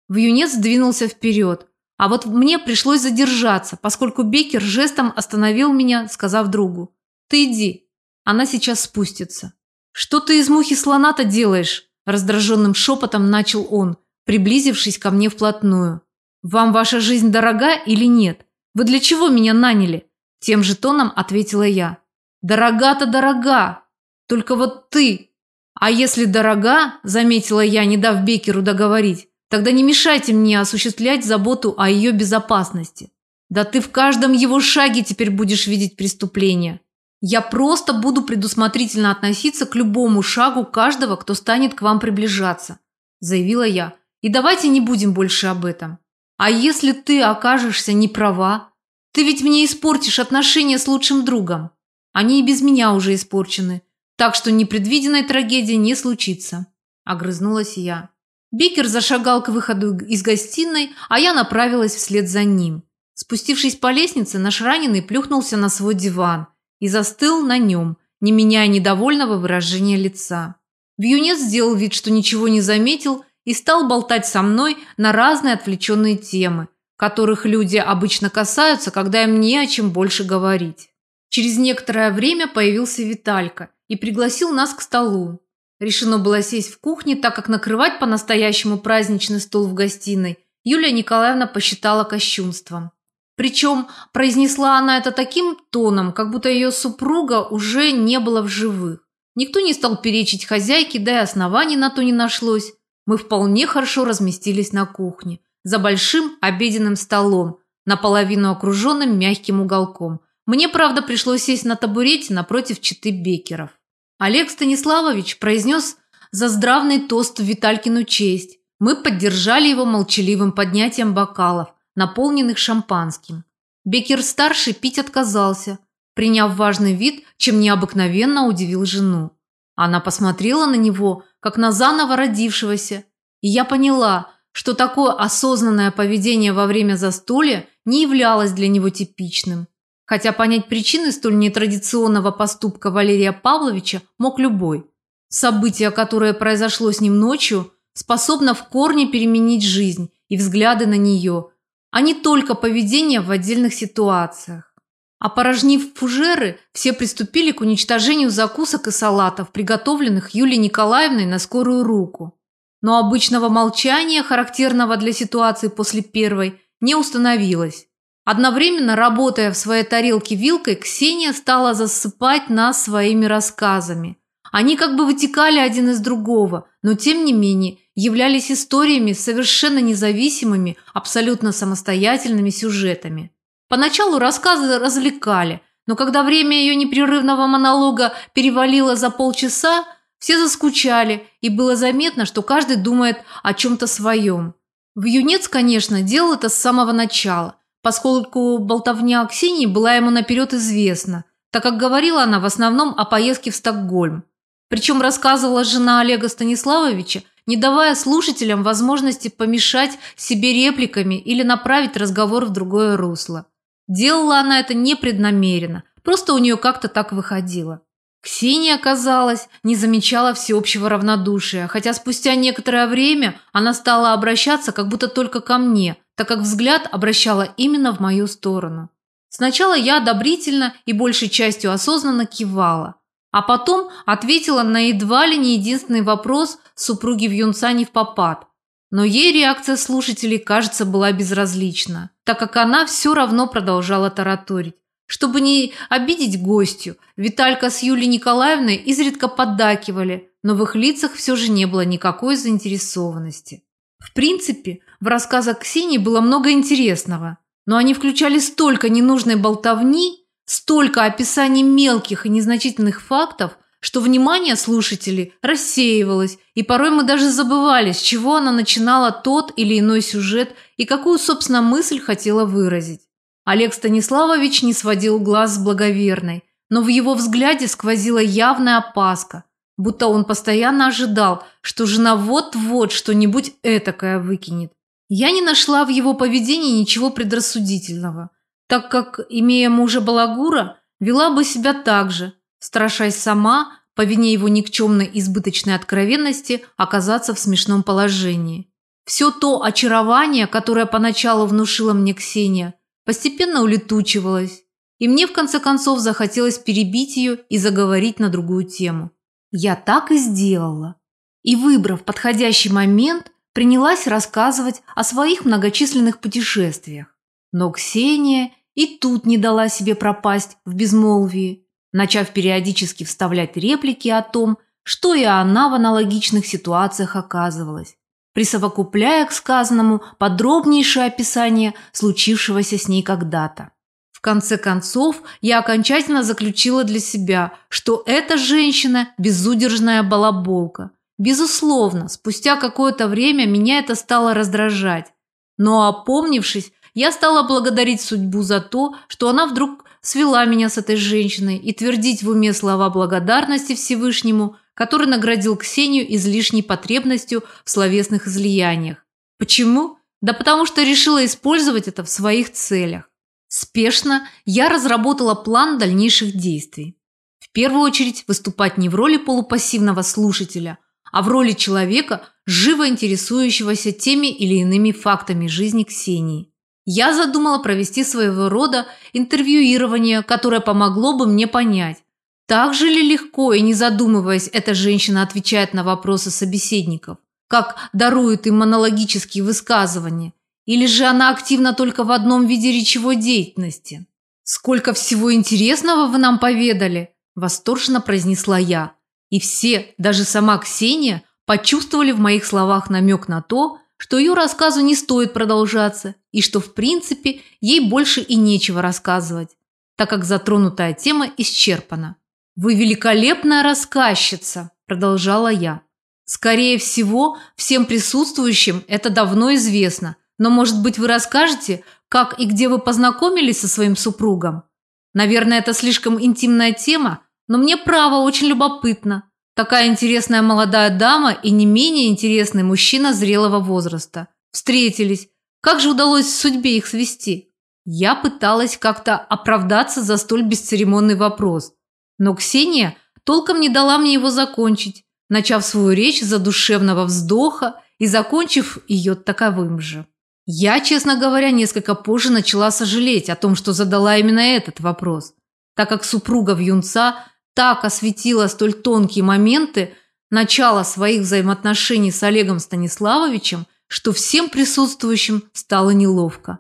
Вьюнец двинулся вперед. А вот мне пришлось задержаться, поскольку Бекер жестом остановил меня, сказав другу. «Ты иди, она сейчас спустится». «Что ты из мухи слона-то делаешь?» Раздраженным шепотом начал он, приблизившись ко мне вплотную. «Вам ваша жизнь дорога или нет? Вы для чего меня наняли?» Тем же тоном ответила я. «Дорога-то дорога! Только вот ты!» «А если дорога, — заметила я, не дав Бекеру договорить, — тогда не мешайте мне осуществлять заботу о ее безопасности. Да ты в каждом его шаге теперь будешь видеть преступление. Я просто буду предусмотрительно относиться к любому шагу каждого, кто станет к вам приближаться», – заявила я. «И давайте не будем больше об этом. А если ты окажешься не права, ты ведь мне испортишь отношения с лучшим другом. Они и без меня уже испорчены, так что непредвиденной трагедии не случится», – огрызнулась я. Бикер зашагал к выходу из гостиной, а я направилась вслед за ним. Спустившись по лестнице, наш раненый плюхнулся на свой диван – и застыл на нем, не меняя недовольного выражения лица. Вьюнец сделал вид, что ничего не заметил, и стал болтать со мной на разные отвлеченные темы, которых люди обычно касаются, когда им не о чем больше говорить. Через некоторое время появился Виталька и пригласил нас к столу. Решено было сесть в кухне, так как накрывать по-настоящему праздничный стол в гостиной Юлия Николаевна посчитала кощунством. Причем произнесла она это таким тоном, как будто ее супруга уже не было в живых. Никто не стал перечить хозяйке, да и оснований на то не нашлось. Мы вполне хорошо разместились на кухне, за большим обеденным столом, наполовину окруженным мягким уголком. Мне, правда, пришлось сесть на табурете напротив читы Бекеров. Олег Станиславович произнес заздравный тост в Виталькину честь. Мы поддержали его молчаливым поднятием бокалов, наполненных шампанским. Бекер-старший пить отказался, приняв важный вид, чем необыкновенно удивил жену. Она посмотрела на него, как на заново родившегося, и я поняла, что такое осознанное поведение во время застолья не являлось для него типичным. Хотя понять причины столь нетрадиционного поступка Валерия Павловича мог любой. Событие, которое произошло с ним ночью, способно в корне переменить жизнь и взгляды на нее, а не только поведение в отдельных ситуациях. Опорожнив фужеры, все приступили к уничтожению закусок и салатов, приготовленных Юлией Николаевной на скорую руку. Но обычного молчания, характерного для ситуации после первой, не установилось. Одновременно, работая в своей тарелке вилкой, Ксения стала засыпать нас своими рассказами. Они как бы вытекали один из другого, но тем не менее являлись историями совершенно независимыми, абсолютно самостоятельными сюжетами. Поначалу рассказы развлекали, но когда время ее непрерывного монолога перевалило за полчаса, все заскучали, и было заметно, что каждый думает о чем-то своем. Вьюнец, конечно, делал это с самого начала, поскольку болтовня Ксении была ему наперед известна, так как говорила она в основном о поездке в Стокгольм. Причем рассказывала жена Олега Станиславовича не давая слушателям возможности помешать себе репликами или направить разговор в другое русло. Делала она это непреднамеренно, просто у нее как-то так выходило. Ксения, казалось, не замечала всеобщего равнодушия, хотя спустя некоторое время она стала обращаться как будто только ко мне, так как взгляд обращала именно в мою сторону. Сначала я одобрительно и большей частью осознанно кивала, а потом ответила на едва ли не единственный вопрос супруги Вьюнца не в попад. Но ей реакция слушателей, кажется, была безразлична, так как она все равно продолжала тараторить. Чтобы не обидеть гостю, Виталька с Юлией Николаевной изредка поддакивали, но в их лицах все же не было никакой заинтересованности. В принципе, в рассказах Ксении было много интересного, но они включали столько ненужной болтовни, Столько описаний мелких и незначительных фактов, что внимание слушателей рассеивалось, и порой мы даже забывали, с чего она начинала тот или иной сюжет и какую, собственно, мысль хотела выразить. Олег Станиславович не сводил глаз с благоверной, но в его взгляде сквозила явная опаска, будто он постоянно ожидал, что жена вот-вот что-нибудь этакое выкинет. Я не нашла в его поведении ничего предрассудительного – так как, имея мужа балагура, вела бы себя так же, страшась сама, по вине его никчемной избыточной откровенности, оказаться в смешном положении. Все то очарование, которое поначалу внушила мне Ксения, постепенно улетучивалось, и мне в конце концов захотелось перебить ее и заговорить на другую тему. Я так и сделала. И, выбрав подходящий момент, принялась рассказывать о своих многочисленных путешествиях. Но Ксения и тут не дала себе пропасть в безмолвии, начав периодически вставлять реплики о том, что и она в аналогичных ситуациях оказывалась, присовокупляя к сказанному подробнейшее описание случившегося с ней когда-то. В конце концов, я окончательно заключила для себя, что эта женщина – безудержная балаболка. Безусловно, спустя какое-то время меня это стало раздражать. Но опомнившись, я стала благодарить судьбу за то, что она вдруг свела меня с этой женщиной и твердить в уме слова благодарности Всевышнему, который наградил Ксению излишней потребностью в словесных излияниях. Почему? Да потому что решила использовать это в своих целях. Спешно я разработала план дальнейших действий. В первую очередь выступать не в роли полупассивного слушателя, а в роли человека, живо интересующегося теми или иными фактами жизни Ксении. Я задумала провести своего рода интервьюирование, которое помогло бы мне понять, так же ли легко и не задумываясь эта женщина отвечает на вопросы собеседников, как дарует им монологические высказывания, или же она активна только в одном виде речевой деятельности? Сколько всего интересного вы нам поведали, восторженно произнесла я. И все, даже сама Ксения, почувствовали в моих словах намек на то, что ее рассказу не стоит продолжаться и что, в принципе, ей больше и нечего рассказывать, так как затронутая тема исчерпана. «Вы великолепная рассказчица», – продолжала я. «Скорее всего, всем присутствующим это давно известно, но, может быть, вы расскажете, как и где вы познакомились со своим супругом? Наверное, это слишком интимная тема, но мне право очень любопытно. Такая интересная молодая дама и не менее интересный мужчина зрелого возраста. Встретились. Как же удалось судьбе их свести? Я пыталась как-то оправдаться за столь бесцеремонный вопрос. Но Ксения толком не дала мне его закончить, начав свою речь за душевного вздоха и закончив ее таковым же. Я, честно говоря, несколько позже начала сожалеть о том, что задала именно этот вопрос, так как супруга Вьюнца так осветила столь тонкие моменты начала своих взаимоотношений с Олегом Станиславовичем, что всем присутствующим стало неловко.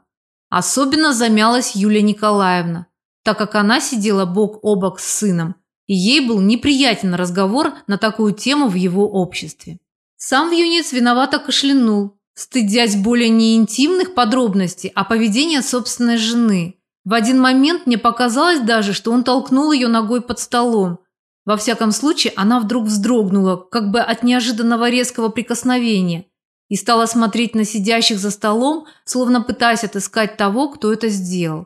Особенно замялась Юлия Николаевна, так как она сидела бок о бок с сыном, и ей был неприятен разговор на такую тему в его обществе. Сам Вьюнец виновато кашлянул, стыдясь более не интимных подробностей, а поведения собственной жены. В один момент мне показалось даже, что он толкнул ее ногой под столом. Во всяком случае, она вдруг вздрогнула, как бы от неожиданного резкого прикосновения, и стала смотреть на сидящих за столом, словно пытаясь отыскать того, кто это сделал.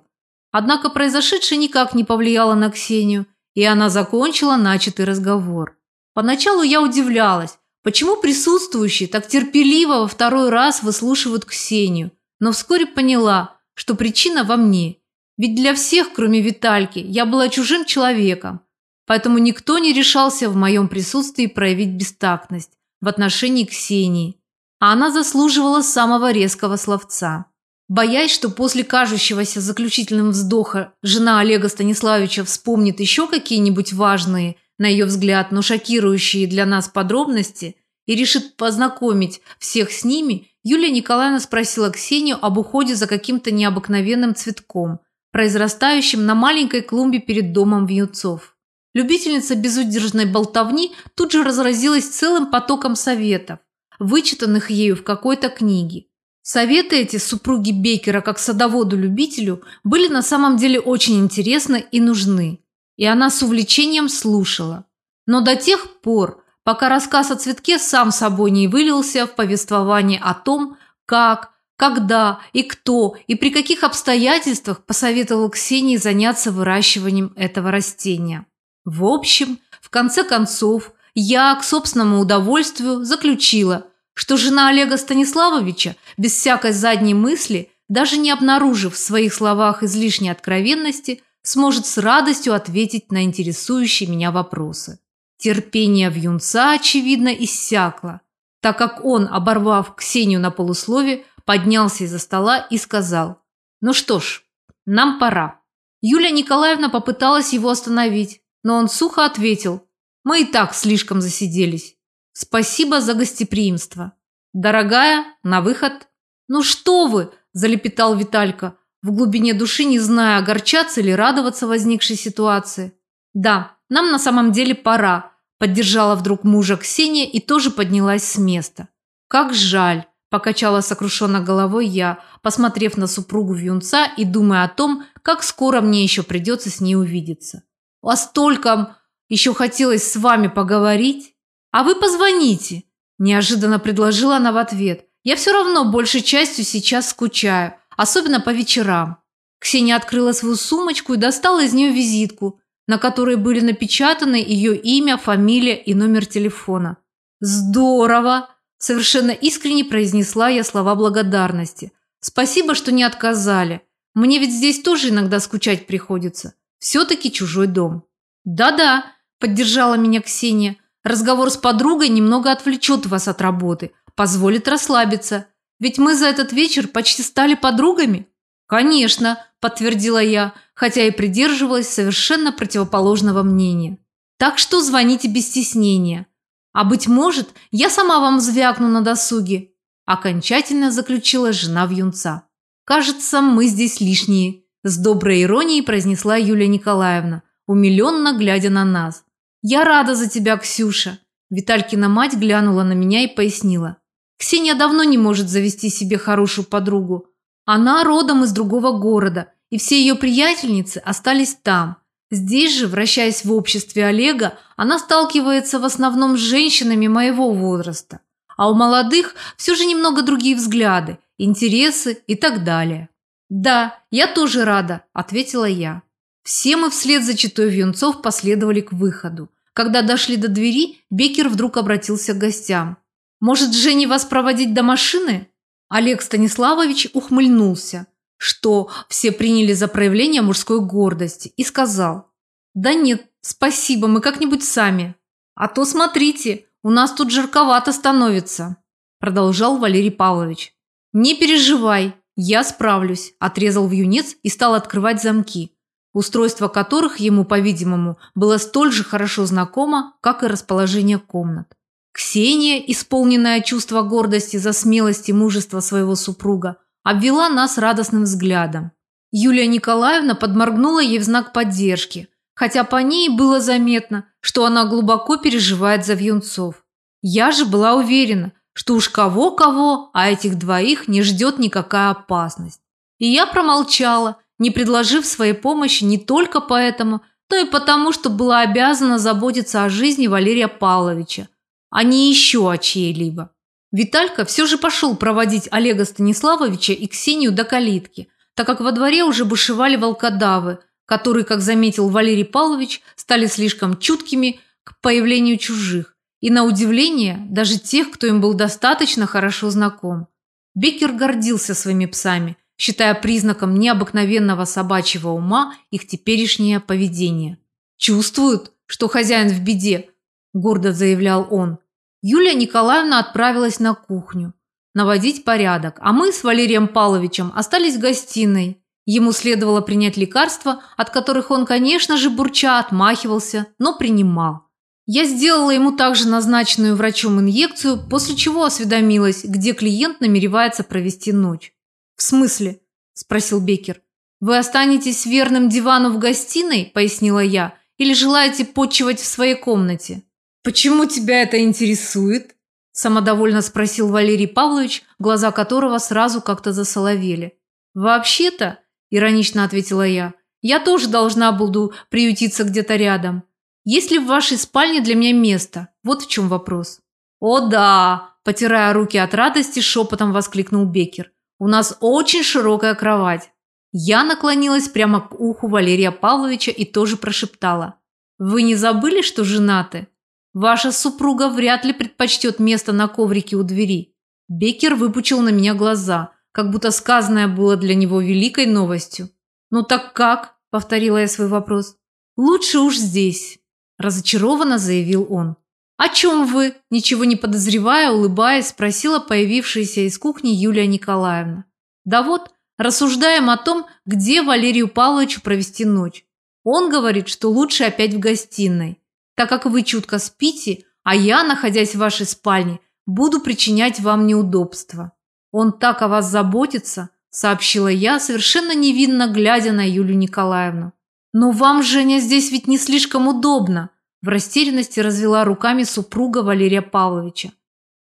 Однако произошедшее никак не повлияло на Ксению, и она закончила начатый разговор. Поначалу я удивлялась, Почему присутствующие так терпеливо во второй раз выслушивают Ксению? Но вскоре поняла, что причина во мне. Ведь для всех, кроме Витальки, я была чужим человеком. Поэтому никто не решался в моем присутствии проявить бестактность в отношении Ксении. А она заслуживала самого резкого словца. Боясь, что после кажущегося заключительным вздоха жена Олега Станиславовича вспомнит еще какие-нибудь важные на ее взгляд, но шокирующие для нас подробности и решит познакомить всех с ними, Юлия Николаевна спросила Ксению об уходе за каким-то необыкновенным цветком, произрастающим на маленькой клумбе перед домом Вьюцов. Любительница безудержной болтовни тут же разразилась целым потоком советов, вычитанных ею в какой-то книге. Советы эти супруги Бекера как садоводу-любителю были на самом деле очень интересны и нужны и она с увлечением слушала. Но до тех пор, пока рассказ о цветке сам собой не вылился в повествование о том, как, когда и кто и при каких обстоятельствах посоветовал Ксении заняться выращиванием этого растения. В общем, в конце концов, я к собственному удовольствию заключила, что жена Олега Станиславовича без всякой задней мысли, даже не обнаружив в своих словах излишней откровенности, сможет с радостью ответить на интересующие меня вопросы. Терпение в юнца, очевидно, иссякло, так как он, оборвав Ксению на полуслове, поднялся из-за стола и сказал «Ну что ж, нам пора». Юлия Николаевна попыталась его остановить, но он сухо ответил «Мы и так слишком засиделись. Спасибо за гостеприимство. Дорогая, на выход». «Ну что вы!» – залепетал Виталька, в глубине души не зная, огорчаться или радоваться возникшей ситуации. «Да, нам на самом деле пора», – поддержала вдруг мужа Ксения и тоже поднялась с места. «Как жаль», – покачала сокрушенно головой я, посмотрев на супругу Вьюнца и думая о том, как скоро мне еще придется с ней увидеться. «О стольком еще хотелось с вами поговорить. А вы позвоните», – неожиданно предложила она в ответ. «Я все равно большей частью сейчас скучаю, особенно по вечерам». Ксения открыла свою сумочку и достала из нее визитку, на которой были напечатаны ее имя, фамилия и номер телефона. «Здорово!» – совершенно искренне произнесла я слова благодарности. «Спасибо, что не отказали. Мне ведь здесь тоже иногда скучать приходится. Все-таки чужой дом». «Да-да», – поддержала меня Ксения. «Разговор с подругой немного отвлечет вас от работы, позволит расслабиться. Ведь мы за этот вечер почти стали подругами». «Конечно», – подтвердила я, хотя и придерживалась совершенно противоположного мнения. «Так что звоните без стеснения. А быть может, я сама вам звякну на досуге», – окончательно заключила жена вьюнца. «Кажется, мы здесь лишние», – с доброй иронией произнесла Юлия Николаевна, умиленно глядя на нас. «Я рада за тебя, Ксюша», – Виталькина мать глянула на меня и пояснила. «Ксения давно не может завести себе хорошую подругу. Она родом из другого города, и все ее приятельницы остались там. Здесь же, вращаясь в обществе Олега, она сталкивается в основном с женщинами моего возраста. А у молодых все же немного другие взгляды, интересы и так далее. «Да, я тоже рада», – ответила я. Все мы вслед за читой Вьюнцов последовали к выходу. Когда дошли до двери, Бекер вдруг обратился к гостям. «Может, Жене вас проводить до машины?» Олег Станиславович ухмыльнулся, что все приняли за проявление мужской гордости, и сказал, «Да нет, спасибо, мы как-нибудь сами. А то смотрите, у нас тут жарковато становится», продолжал Валерий Павлович. «Не переживай, я справлюсь», отрезал вьюнец и стал открывать замки, устройство которых ему, по-видимому, было столь же хорошо знакомо, как и расположение комнат. Ксения, исполненная чувства гордости за смелость и мужество своего супруга, обвела нас радостным взглядом. Юлия Николаевна подморгнула ей в знак поддержки, хотя по ней было заметно, что она глубоко переживает за Вьюнцов. Я же была уверена, что уж кого-кого, а этих двоих не ждет никакая опасность. И я промолчала, не предложив своей помощи не только поэтому, но и потому, что была обязана заботиться о жизни Валерия Павловича, а не еще о чьей-либо. Виталька все же пошел проводить Олега Станиславовича и Ксению до калитки, так как во дворе уже бушевали волкодавы, которые, как заметил Валерий Павлович, стали слишком чуткими к появлению чужих, и на удивление даже тех, кто им был достаточно хорошо знаком. Беккер гордился своими псами, считая признаком необыкновенного собачьего ума их теперешнее поведение. «Чувствуют, что хозяин в беде», – гордо заявлял он. Юлия Николаевна отправилась на кухню наводить порядок, а мы с Валерием Павловичем остались в гостиной. Ему следовало принять лекарства, от которых он, конечно же, бурча отмахивался, но принимал. Я сделала ему также назначенную врачом инъекцию, после чего осведомилась, где клиент намеревается провести ночь. «В смысле?» – спросил Бекер. «Вы останетесь верным дивану в гостиной?» – пояснила я. «Или желаете почивать в своей комнате?» «Почему тебя это интересует?» – самодовольно спросил Валерий Павлович, глаза которого сразу как-то засоловели. «Вообще-то», – иронично ответила я, – «я тоже должна буду приютиться где-то рядом. Есть ли в вашей спальне для меня место? Вот в чем вопрос». «О да!» – потирая руки от радости, шепотом воскликнул Бекер. «У нас очень широкая кровать». Я наклонилась прямо к уху Валерия Павловича и тоже прошептала. «Вы не забыли, что женаты?» Ваша супруга вряд ли предпочтет место на коврике у двери. Бекер выпучил на меня глаза, как будто сказанное было для него великой новостью. «Ну так как?» – повторила я свой вопрос. «Лучше уж здесь», – разочарованно заявил он. «О чем вы?» – ничего не подозревая, улыбаясь, спросила появившаяся из кухни Юлия Николаевна. «Да вот, рассуждаем о том, где Валерию Павловичу провести ночь. Он говорит, что лучше опять в гостиной, так как вы чутко спите, а я, находясь в вашей спальне, буду причинять вам неудобства. Он так о вас заботится, сообщила я, совершенно невинно глядя на Юлию Николаевну. Но вам, Женя, здесь ведь не слишком удобно. В растерянности развела руками супруга Валерия Павловича.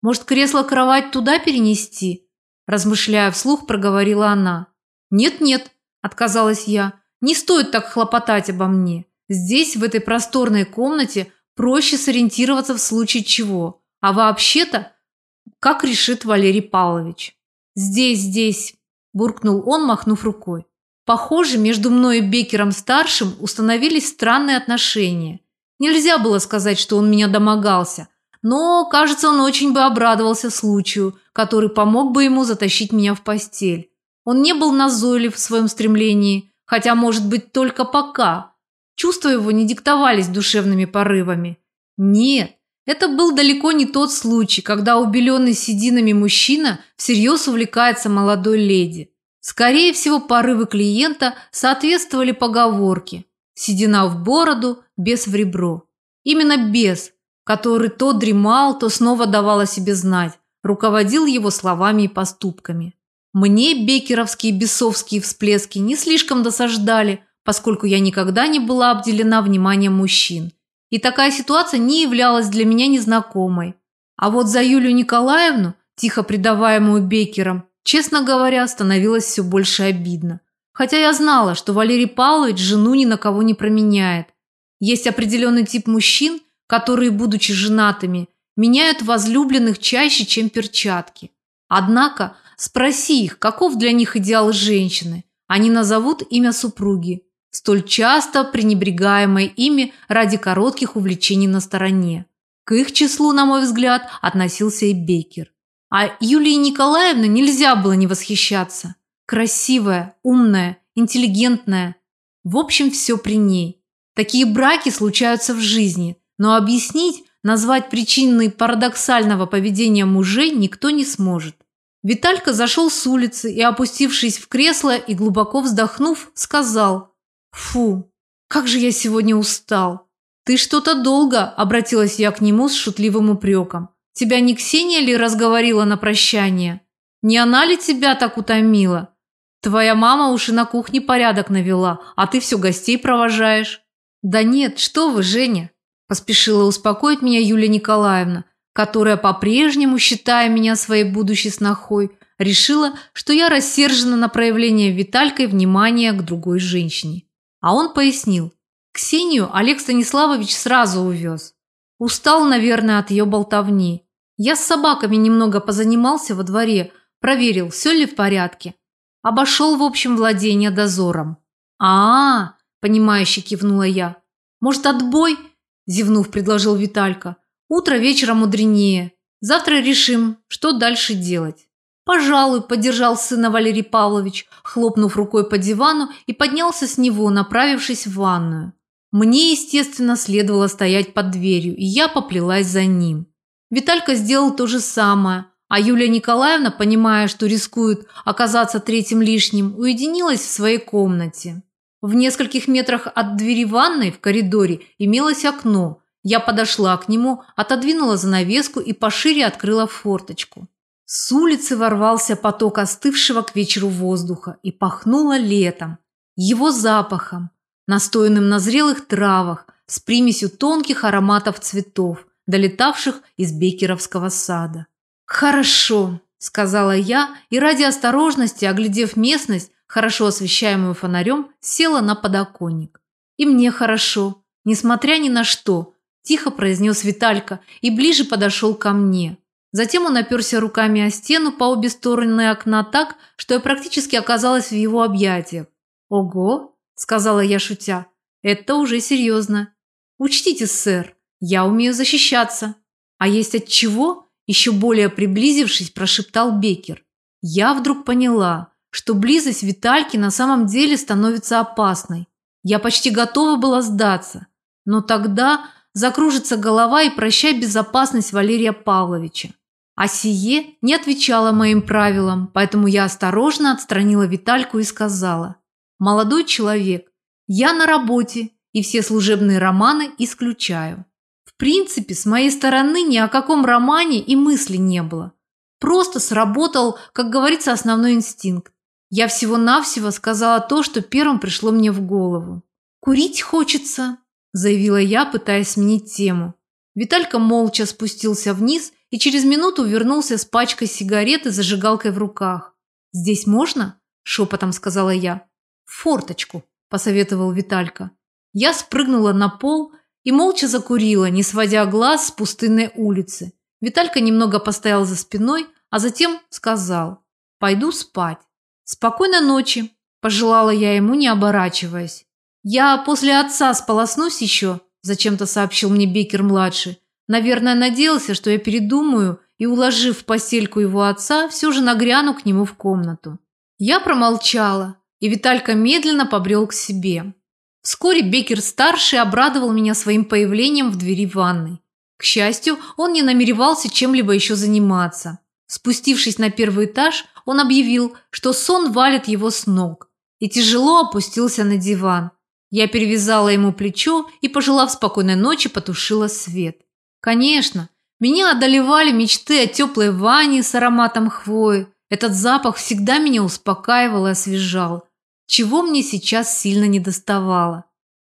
Может, кресло-кровать туда перенести? Размышляя вслух, проговорила она. Нет-нет, отказалась я. Не стоит так хлопотать обо мне. Здесь, в этой просторной комнате, проще сориентироваться в случае чего. А вообще-то, как решит Валерий Павлович. «Здесь, здесь», – буркнул он, махнув рукой. Похоже, между мной и Бекером-старшим установились странные отношения. Нельзя было сказать, что он меня домогался, но, кажется, он очень бы обрадовался случаю, который помог бы ему затащить меня в постель. Он не был назойлив в своем стремлении, хотя, может быть, только пока. Чувства его не диктовались душевными порывами. Нет, это был далеко не тот случай, когда убеленный сединами мужчина всерьез увлекается молодой леди. Скорее всего, порывы клиента соответствовали поговорке «седина в бороду, бес в ребро». Именно бес, который то дремал, то снова давал о себе знать, руководил его словами и поступками. Мне бекеровские бесовские всплески не слишком досаждали, поскольку я никогда не была обделена вниманием мужчин. И такая ситуация не являлась для меня незнакомой. А вот за Юлию Николаевну, тихо предаваемую Бекером, честно говоря, становилось все больше обидно. Хотя я знала, что Валерий Павлович жену ни на кого не променяет. Есть определенный тип мужчин, которые, будучи женатыми, меняют возлюбленных чаще, чем перчатки. Однако Спроси их, каков для них идеал женщины. Они назовут имя супруги, столь часто пренебрегаемое ими ради коротких увлечений на стороне. К их числу, на мой взгляд, относился и Бейкер. А Юлии Николаевны нельзя было не восхищаться. Красивая, умная, интеллигентная. В общем, все при ней. Такие браки случаются в жизни, но объяснить, назвать причиной парадоксального поведения мужей никто не сможет. Виталька зашел с улицы и, опустившись в кресло и глубоко вздохнув, сказал «Фу, как же я сегодня устал!» «Ты что-то долго», – обратилась я к нему с шутливым упреком. «Тебя не Ксения ли разговорила на прощание? Не она ли тебя так утомила? Твоя мама уж и на кухне порядок навела, а ты все гостей провожаешь». «Да нет, что вы, Женя!» – поспешила успокоить меня Юлия Николаевна которая по-прежнему, считая меня своей будущей снохой, решила, что я рассержена на проявление Виталькой внимания к другой женщине. А он пояснил. Ксению Олег Станиславович сразу увез. Устал, наверное, от ее болтовни. Я с собаками немного позанимался во дворе, проверил, все ли в порядке. Обошел в общем владение дозором. а, -а, -а понимающе кивнула я. «Может, отбой?» – зевнув, предложил Виталька. Утро вечера мудренее. Завтра решим, что дальше делать. «Пожалуй», – поддержал сына Валерий Павлович, хлопнув рукой по дивану и поднялся с него, направившись в ванную. Мне, естественно, следовало стоять под дверью, и я поплелась за ним. Виталька сделал то же самое, а Юлия Николаевна, понимая, что рискует оказаться третьим лишним, уединилась в своей комнате. В нескольких метрах от двери ванной в коридоре имелось окно, я подошла к нему, отодвинула занавеску и пошире открыла форточку. С улицы ворвался поток остывшего к вечеру воздуха и пахнуло летом, его запахом, настоянным на зрелых травах, с примесью тонких ароматов цветов, долетавших из бекеровского сада. «Хорошо», – сказала я и ради осторожности, оглядев местность, хорошо освещаемую фонарем, села на подоконник. «И мне хорошо, несмотря ни на что, Тихо произнес Виталька и ближе подошел ко мне. Затем он оперся руками о стену по обе стороны окна так, что я практически оказалась в его объятиях. «Ого!» – сказала я, шутя. «Это уже серьезно. Учтите, сэр, я умею защищаться». «А есть от чего?» – еще более приблизившись, прошептал Бекер. Я вдруг поняла, что близость Витальки на самом деле становится опасной. Я почти готова была сдаться. Но тогда закружится голова и прощай безопасность Валерия Павловича. А сие не отвечало моим правилам, поэтому я осторожно отстранила Витальку и сказала. «Молодой человек, я на работе и все служебные романы исключаю. В принципе, с моей стороны ни о каком романе и мысли не было. Просто сработал, как говорится, основной инстинкт. Я всего-навсего сказала то, что первым пришло мне в голову. «Курить хочется», – заявила я, пытаясь сменить тему. Виталька молча спустился вниз и через минуту вернулся с пачкой сигарет и зажигалкой в руках. «Здесь можно?» – шепотом сказала я. «Форточку», – посоветовал Виталька. Я спрыгнула на пол и молча закурила, не сводя глаз с пустынной улицы. Виталька немного постоял за спиной, а затем сказал «Пойду спать». «Спокойной ночи», – пожелала я ему, не оборачиваясь. «Я после отца сполоснусь еще», – зачем-то сообщил мне Бекер-младший. Наверное, надеялся, что я передумаю и, уложив в постельку его отца, все же нагряну к нему в комнату. Я промолчала, и Виталька медленно побрел к себе. Вскоре Бекер-старший обрадовал меня своим появлением в двери ванной. К счастью, он не намеревался чем-либо еще заниматься. Спустившись на первый этаж, он объявил, что сон валит его с ног, и тяжело опустился на диван. Я перевязала ему плечо и, пожелав спокойной ночи, потушила свет. Конечно, меня одолевали мечты о теплой ванне с ароматом хвои. Этот запах всегда меня успокаивал и освежал, чего мне сейчас сильно не доставало.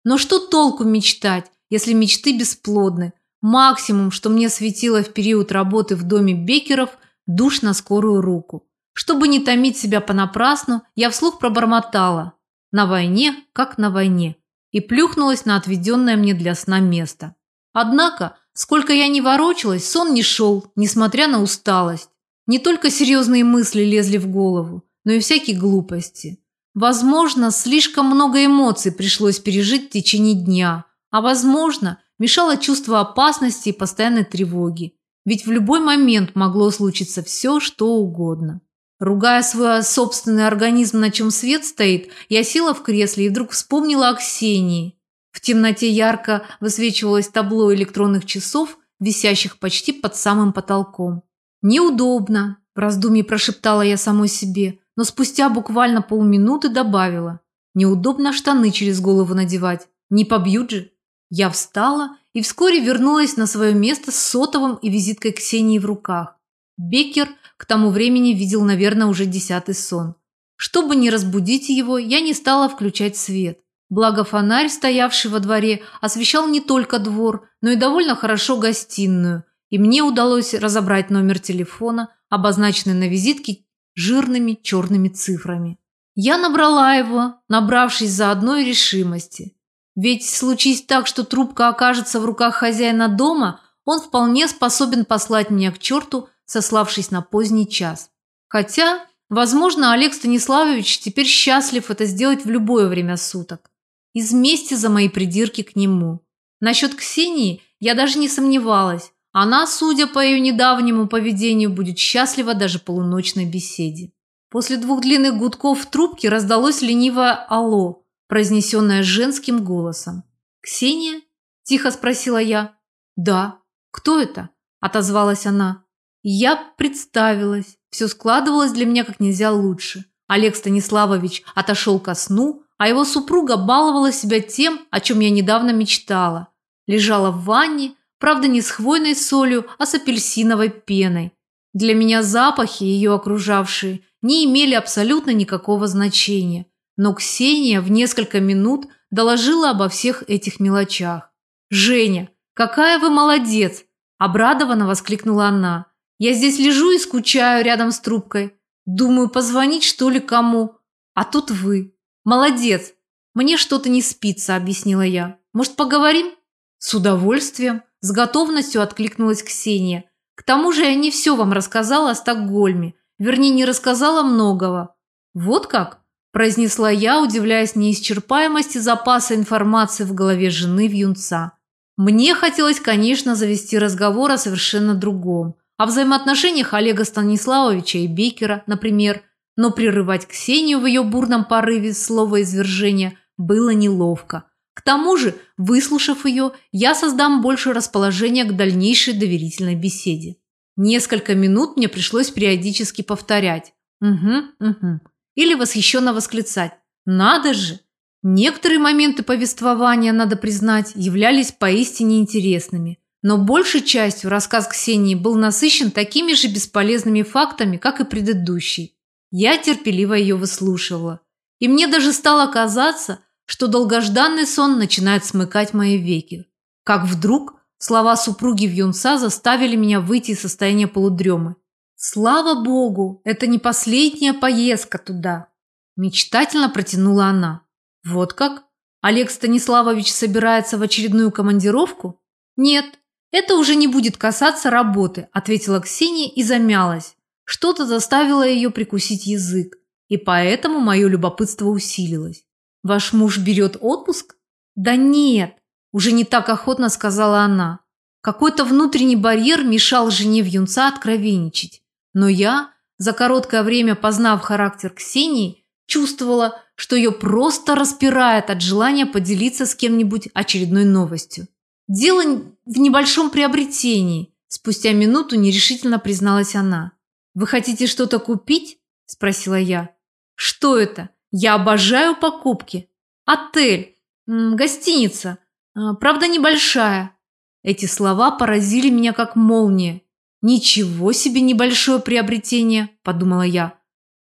Но что толку мечтать, если мечты бесплодны? Максимум, что мне светило в период работы в доме Бекеров – душ на скорую руку. Чтобы не томить себя понапрасну, я вслух пробормотала «на войне, как на войне» и плюхнулась на отведенное мне для сна место. Однако, сколько я ни ворочалась, сон не шел, несмотря на усталость. Не только серьезные мысли лезли в голову, но и всякие глупости. Возможно, слишком много эмоций пришлось пережить в течение дня, а возможно – мешало чувство опасности и постоянной тревоги. Ведь в любой момент могло случиться все, что угодно. Ругая свой собственный организм, на чем свет стоит, я села в кресле и вдруг вспомнила о Ксении. В темноте ярко высвечивалось табло электронных часов, висящих почти под самым потолком. «Неудобно», – в раздумье прошептала я самой себе, но спустя буквально полминуты добавила. «Неудобно штаны через голову надевать. Не побьют же?» Я встала и вскоре вернулась на свое место с сотовым и визиткой Ксении в руках. Беккер к тому времени видел, наверное, уже десятый сон. Чтобы не разбудить его, я не стала включать свет. Благо фонарь, стоявший во дворе, освещал не только двор, но и довольно хорошо гостиную, и мне удалось разобрать номер телефона, обозначенный на визитке жирными черными цифрами. Я набрала его, набравшись за одной решимости. Ведь случись так, что трубка окажется в руках хозяина дома, он вполне способен послать меня к черту, сославшись на поздний час. Хотя, возможно, Олег Станиславович теперь счастлив это сделать в любое время суток. Из мести за мои придирки к нему. Насчет Ксении я даже не сомневалась. Она, судя по ее недавнему поведению, будет счастлива даже полуночной беседе. После двух длинных гудков в трубке раздалось ленивое «Алло», произнесенное женским голосом. «Ксения?» – тихо спросила я. «Да. Кто это?» – отозвалась она. Я представилась. Все складывалось для меня как нельзя лучше. Олег Станиславович отошел ко сну, а его супруга баловала себя тем, о чем я недавно мечтала. Лежала в ванне, правда не с хвойной солью, а с апельсиновой пеной. Для меня запахи, ее окружавшие, не имели абсолютно никакого значения но Ксения в несколько минут доложила обо всех этих мелочах. «Женя, какая вы молодец!» – обрадованно воскликнула она. «Я здесь лежу и скучаю рядом с трубкой. Думаю, позвонить что ли кому. А тут вы. Молодец! Мне что-то не спится», – объяснила я. «Может, поговорим?» «С удовольствием», – с готовностью откликнулась Ксения. «К тому же я не все вам рассказала о Стокгольме. Вернее, не рассказала многого». «Вот как?» произнесла я, удивляясь неисчерпаемости запаса информации в голове жены Вьюнца. Мне хотелось, конечно, завести разговор о совершенно другом, о взаимоотношениях Олега Станиславовича и Бекера, например, но прерывать Ксению в ее бурном порыве слова извержения было неловко. К тому же, выслушав ее, я создам больше расположения к дальнейшей доверительной беседе. Несколько минут мне пришлось периодически повторять «Угу, угу» или восхищенно восклицать «Надо же!». Некоторые моменты повествования, надо признать, являлись поистине интересными, но большей частью рассказ Ксении был насыщен такими же бесполезными фактами, как и предыдущий. Я терпеливо ее выслушивала. И мне даже стало казаться, что долгожданный сон начинает смыкать мои веки. Как вдруг слова супруги Вьюнса заставили меня выйти из состояния полудремы. «Слава Богу, это не последняя поездка туда!» Мечтательно протянула она. «Вот как? Олег Станиславович собирается в очередную командировку?» «Нет, это уже не будет касаться работы», ответила Ксения и замялась. Что-то заставило ее прикусить язык, и поэтому мое любопытство усилилось. «Ваш муж берет отпуск?» «Да нет», – уже не так охотно сказала она. Какой-то внутренний барьер мешал жене Вьюнца откровенничать. Но я, за короткое время познав характер Ксении, чувствовала, что ее просто распирает от желания поделиться с кем-нибудь очередной новостью. «Дело в небольшом приобретении», – спустя минуту нерешительно призналась она. «Вы хотите что-то купить?» – спросила я. «Что это? Я обожаю покупки. Отель, гостиница, а, правда небольшая». Эти слова поразили меня как молния. «Ничего себе небольшое приобретение», – подумала я.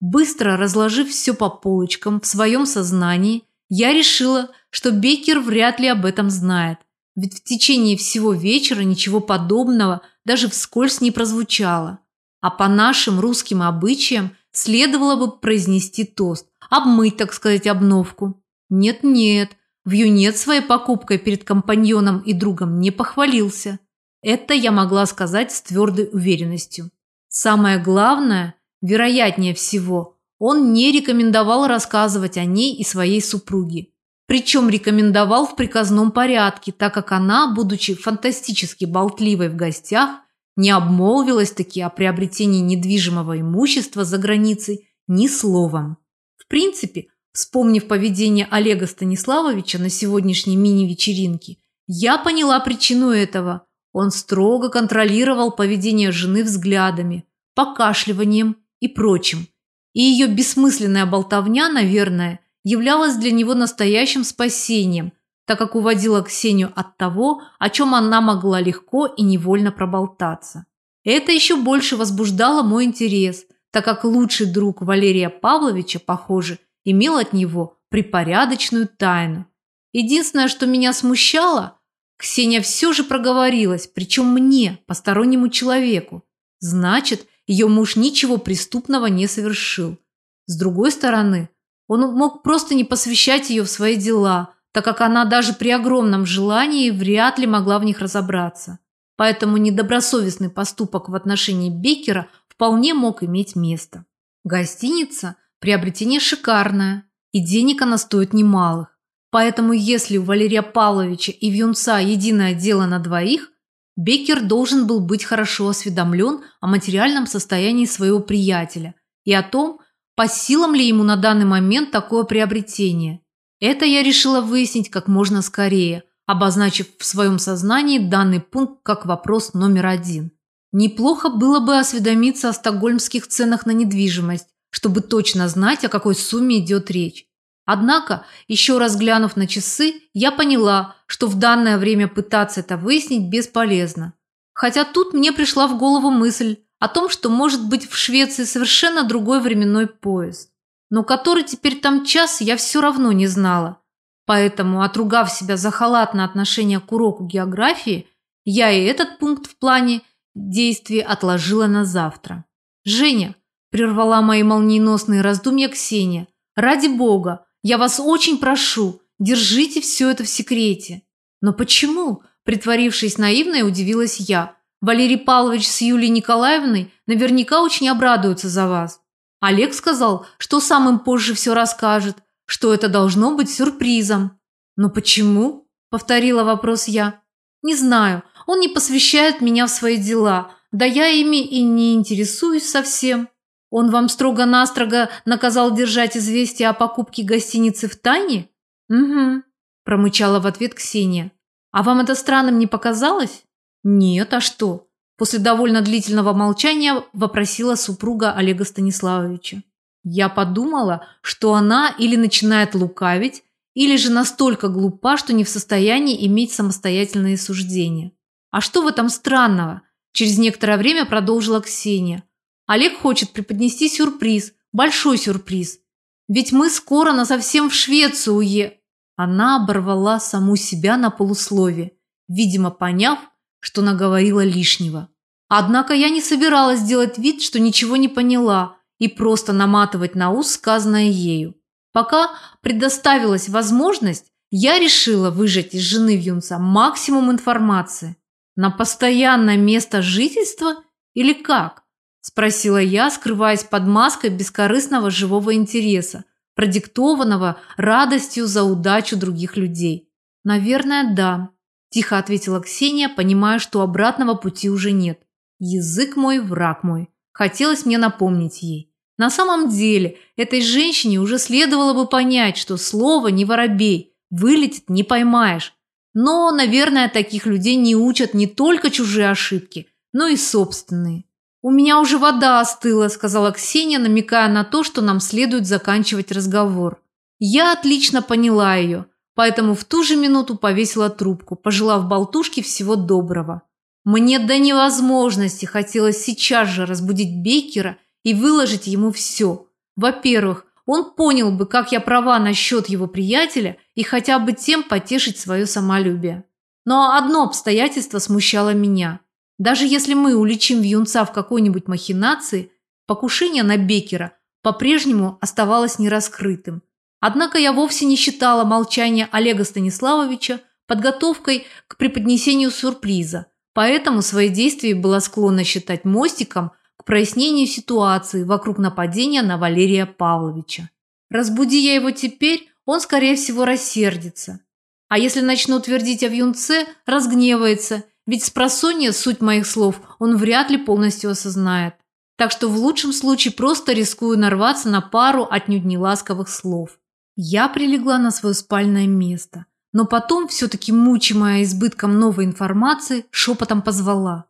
Быстро разложив все по полочкам в своем сознании, я решила, что Беккер вряд ли об этом знает. Ведь в течение всего вечера ничего подобного даже вскользь не прозвучало. А по нашим русским обычаям следовало бы произнести тост, обмыть, так сказать, обновку. Нет-нет, Вьюнет своей покупкой перед компаньоном и другом не похвалился. Это я могла сказать с твердой уверенностью. Самое главное, вероятнее всего, он не рекомендовал рассказывать о ней и своей супруге. Причем рекомендовал в приказном порядке, так как она, будучи фантастически болтливой в гостях, не обмолвилась таки о приобретении недвижимого имущества за границей ни словом. В принципе, вспомнив поведение Олега Станиславовича на сегодняшней мини-вечеринке, я поняла причину этого. Он строго контролировал поведение жены взглядами, покашливанием и прочим. И ее бессмысленная болтовня, наверное, являлась для него настоящим спасением – так как уводила Ксению от того, о чем она могла легко и невольно проболтаться. Это еще больше возбуждало мой интерес, так как лучший друг Валерия Павловича, похоже, имел от него припорядочную тайну. Единственное, что меня смущало, Ксения все же проговорилась, причем мне, постороннему человеку. Значит, ее муж ничего преступного не совершил. С другой стороны, он мог просто не посвящать ее в свои дела, так как она даже при огромном желании вряд ли могла в них разобраться. Поэтому недобросовестный поступок в отношении Беккера вполне мог иметь место. Гостиница – приобретение шикарное, и денег она стоит немалых. Поэтому если у Валерия Павловича и Вьюнца единое дело на двоих, Беккер должен был быть хорошо осведомлен о материальном состоянии своего приятеля и о том, по силам ли ему на данный момент такое приобретение. Это я решила выяснить как можно скорее, обозначив в своем сознании данный пункт как вопрос номер один. Неплохо было бы осведомиться о стокгольмских ценах на недвижимость, чтобы точно знать, о какой сумме идет речь. Однако, еще раз глянув на часы, я поняла, что в данное время пытаться это выяснить бесполезно. Хотя тут мне пришла в голову мысль о том, что может быть в Швеции совершенно другой временной пояс но который теперь там час, я все равно не знала. Поэтому, отругав себя за халатное отношение к уроку географии, я и этот пункт в плане действий отложила на завтра. «Женя», – прервала мои молниеносные раздумья Ксения, – «ради бога, я вас очень прошу, держите все это в секрете». «Но почему?» – притворившись наивной, удивилась я. «Валерий Павлович с Юлией Николаевной наверняка очень обрадуются за вас». Олег сказал, что сам им позже все расскажет, что это должно быть сюрпризом. «Но почему?» – повторила вопрос я. «Не знаю. Он не посвящает меня в свои дела. Да я ими и не интересуюсь совсем. Он вам строго-настрого наказал держать известие о покупке гостиницы в тайне?» «Угу». – промычала в ответ Ксения. «А вам это странным не показалось?» «Нет, а что?» После довольно длительного молчания вопросила супруга Олега Станиславовича. Я подумала, что она или начинает лукавить, или же настолько глупа, что не в состоянии иметь самостоятельные суждения. А что в этом странного? Через некоторое время продолжила Ксения. Олег хочет преподнести сюрприз, большой сюрприз. Ведь мы скоро насовсем в Швецию уе... Она оборвала саму себя на полуслове, видимо, поняв, что наговорила лишнего. Однако я не собиралась делать вид, что ничего не поняла, и просто наматывать на ус сказанное ею. Пока предоставилась возможность, я решила выжать из жены Вьюнца максимум информации. На постоянное место жительства или как? Спросила я, скрываясь под маской бескорыстного живого интереса, продиктованного радостью за удачу других людей. Наверное, да. Тихо ответила Ксения, понимая, что обратного пути уже нет. Язык мой, враг мой. Хотелось мне напомнить ей. На самом деле, этой женщине уже следовало бы понять, что слово не воробей, вылетит не поймаешь. Но, наверное, таких людей не учат не только чужие ошибки, но и собственные. «У меня уже вода остыла», – сказала Ксения, намекая на то, что нам следует заканчивать разговор. Я отлично поняла ее, поэтому в ту же минуту повесила трубку, пожелав болтушке всего доброго. Мне до невозможности хотелось сейчас же разбудить Бейкера и выложить ему все. Во-первых, он понял бы, как я права насчет его приятеля и хотя бы тем потешить свое самолюбие. Но одно обстоятельство смущало меня. Даже если мы уличим Вьюнца в какой-нибудь махинации, покушение на Бекера по-прежнему оставалось нераскрытым. Однако я вовсе не считала молчание Олега Станиславовича подготовкой к преподнесению сюрприза – Поэтому свои действия была склонна считать мостиком к прояснению ситуации вокруг нападения на Валерия Павловича. Разбуди я его теперь, он, скорее всего, рассердится. А если начну твердить о Вьюнце, разгневается, ведь с просонья суть моих слов он вряд ли полностью осознает. Так что в лучшем случае просто рискую нарваться на пару отнюдь не ласковых слов. Я прилегла на свое спальное место – но потом, все-таки мучимая избытком новой информации, шепотом позвала.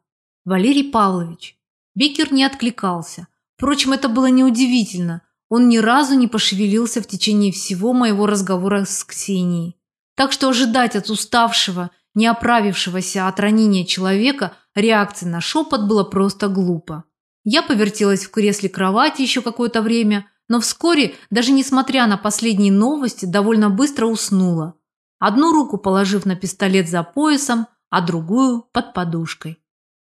«Валерий Павлович». Бекер не откликался. Впрочем, это было неудивительно. Он ни разу не пошевелился в течение всего моего разговора с Ксенией. Так что ожидать от уставшего, не оправившегося от ранения человека реакции на шепот было просто глупо. Я повертелась в кресле кровати еще какое-то время, но вскоре, даже несмотря на последние новости, довольно быстро уснула одну руку положив на пистолет за поясом, а другую под подушкой.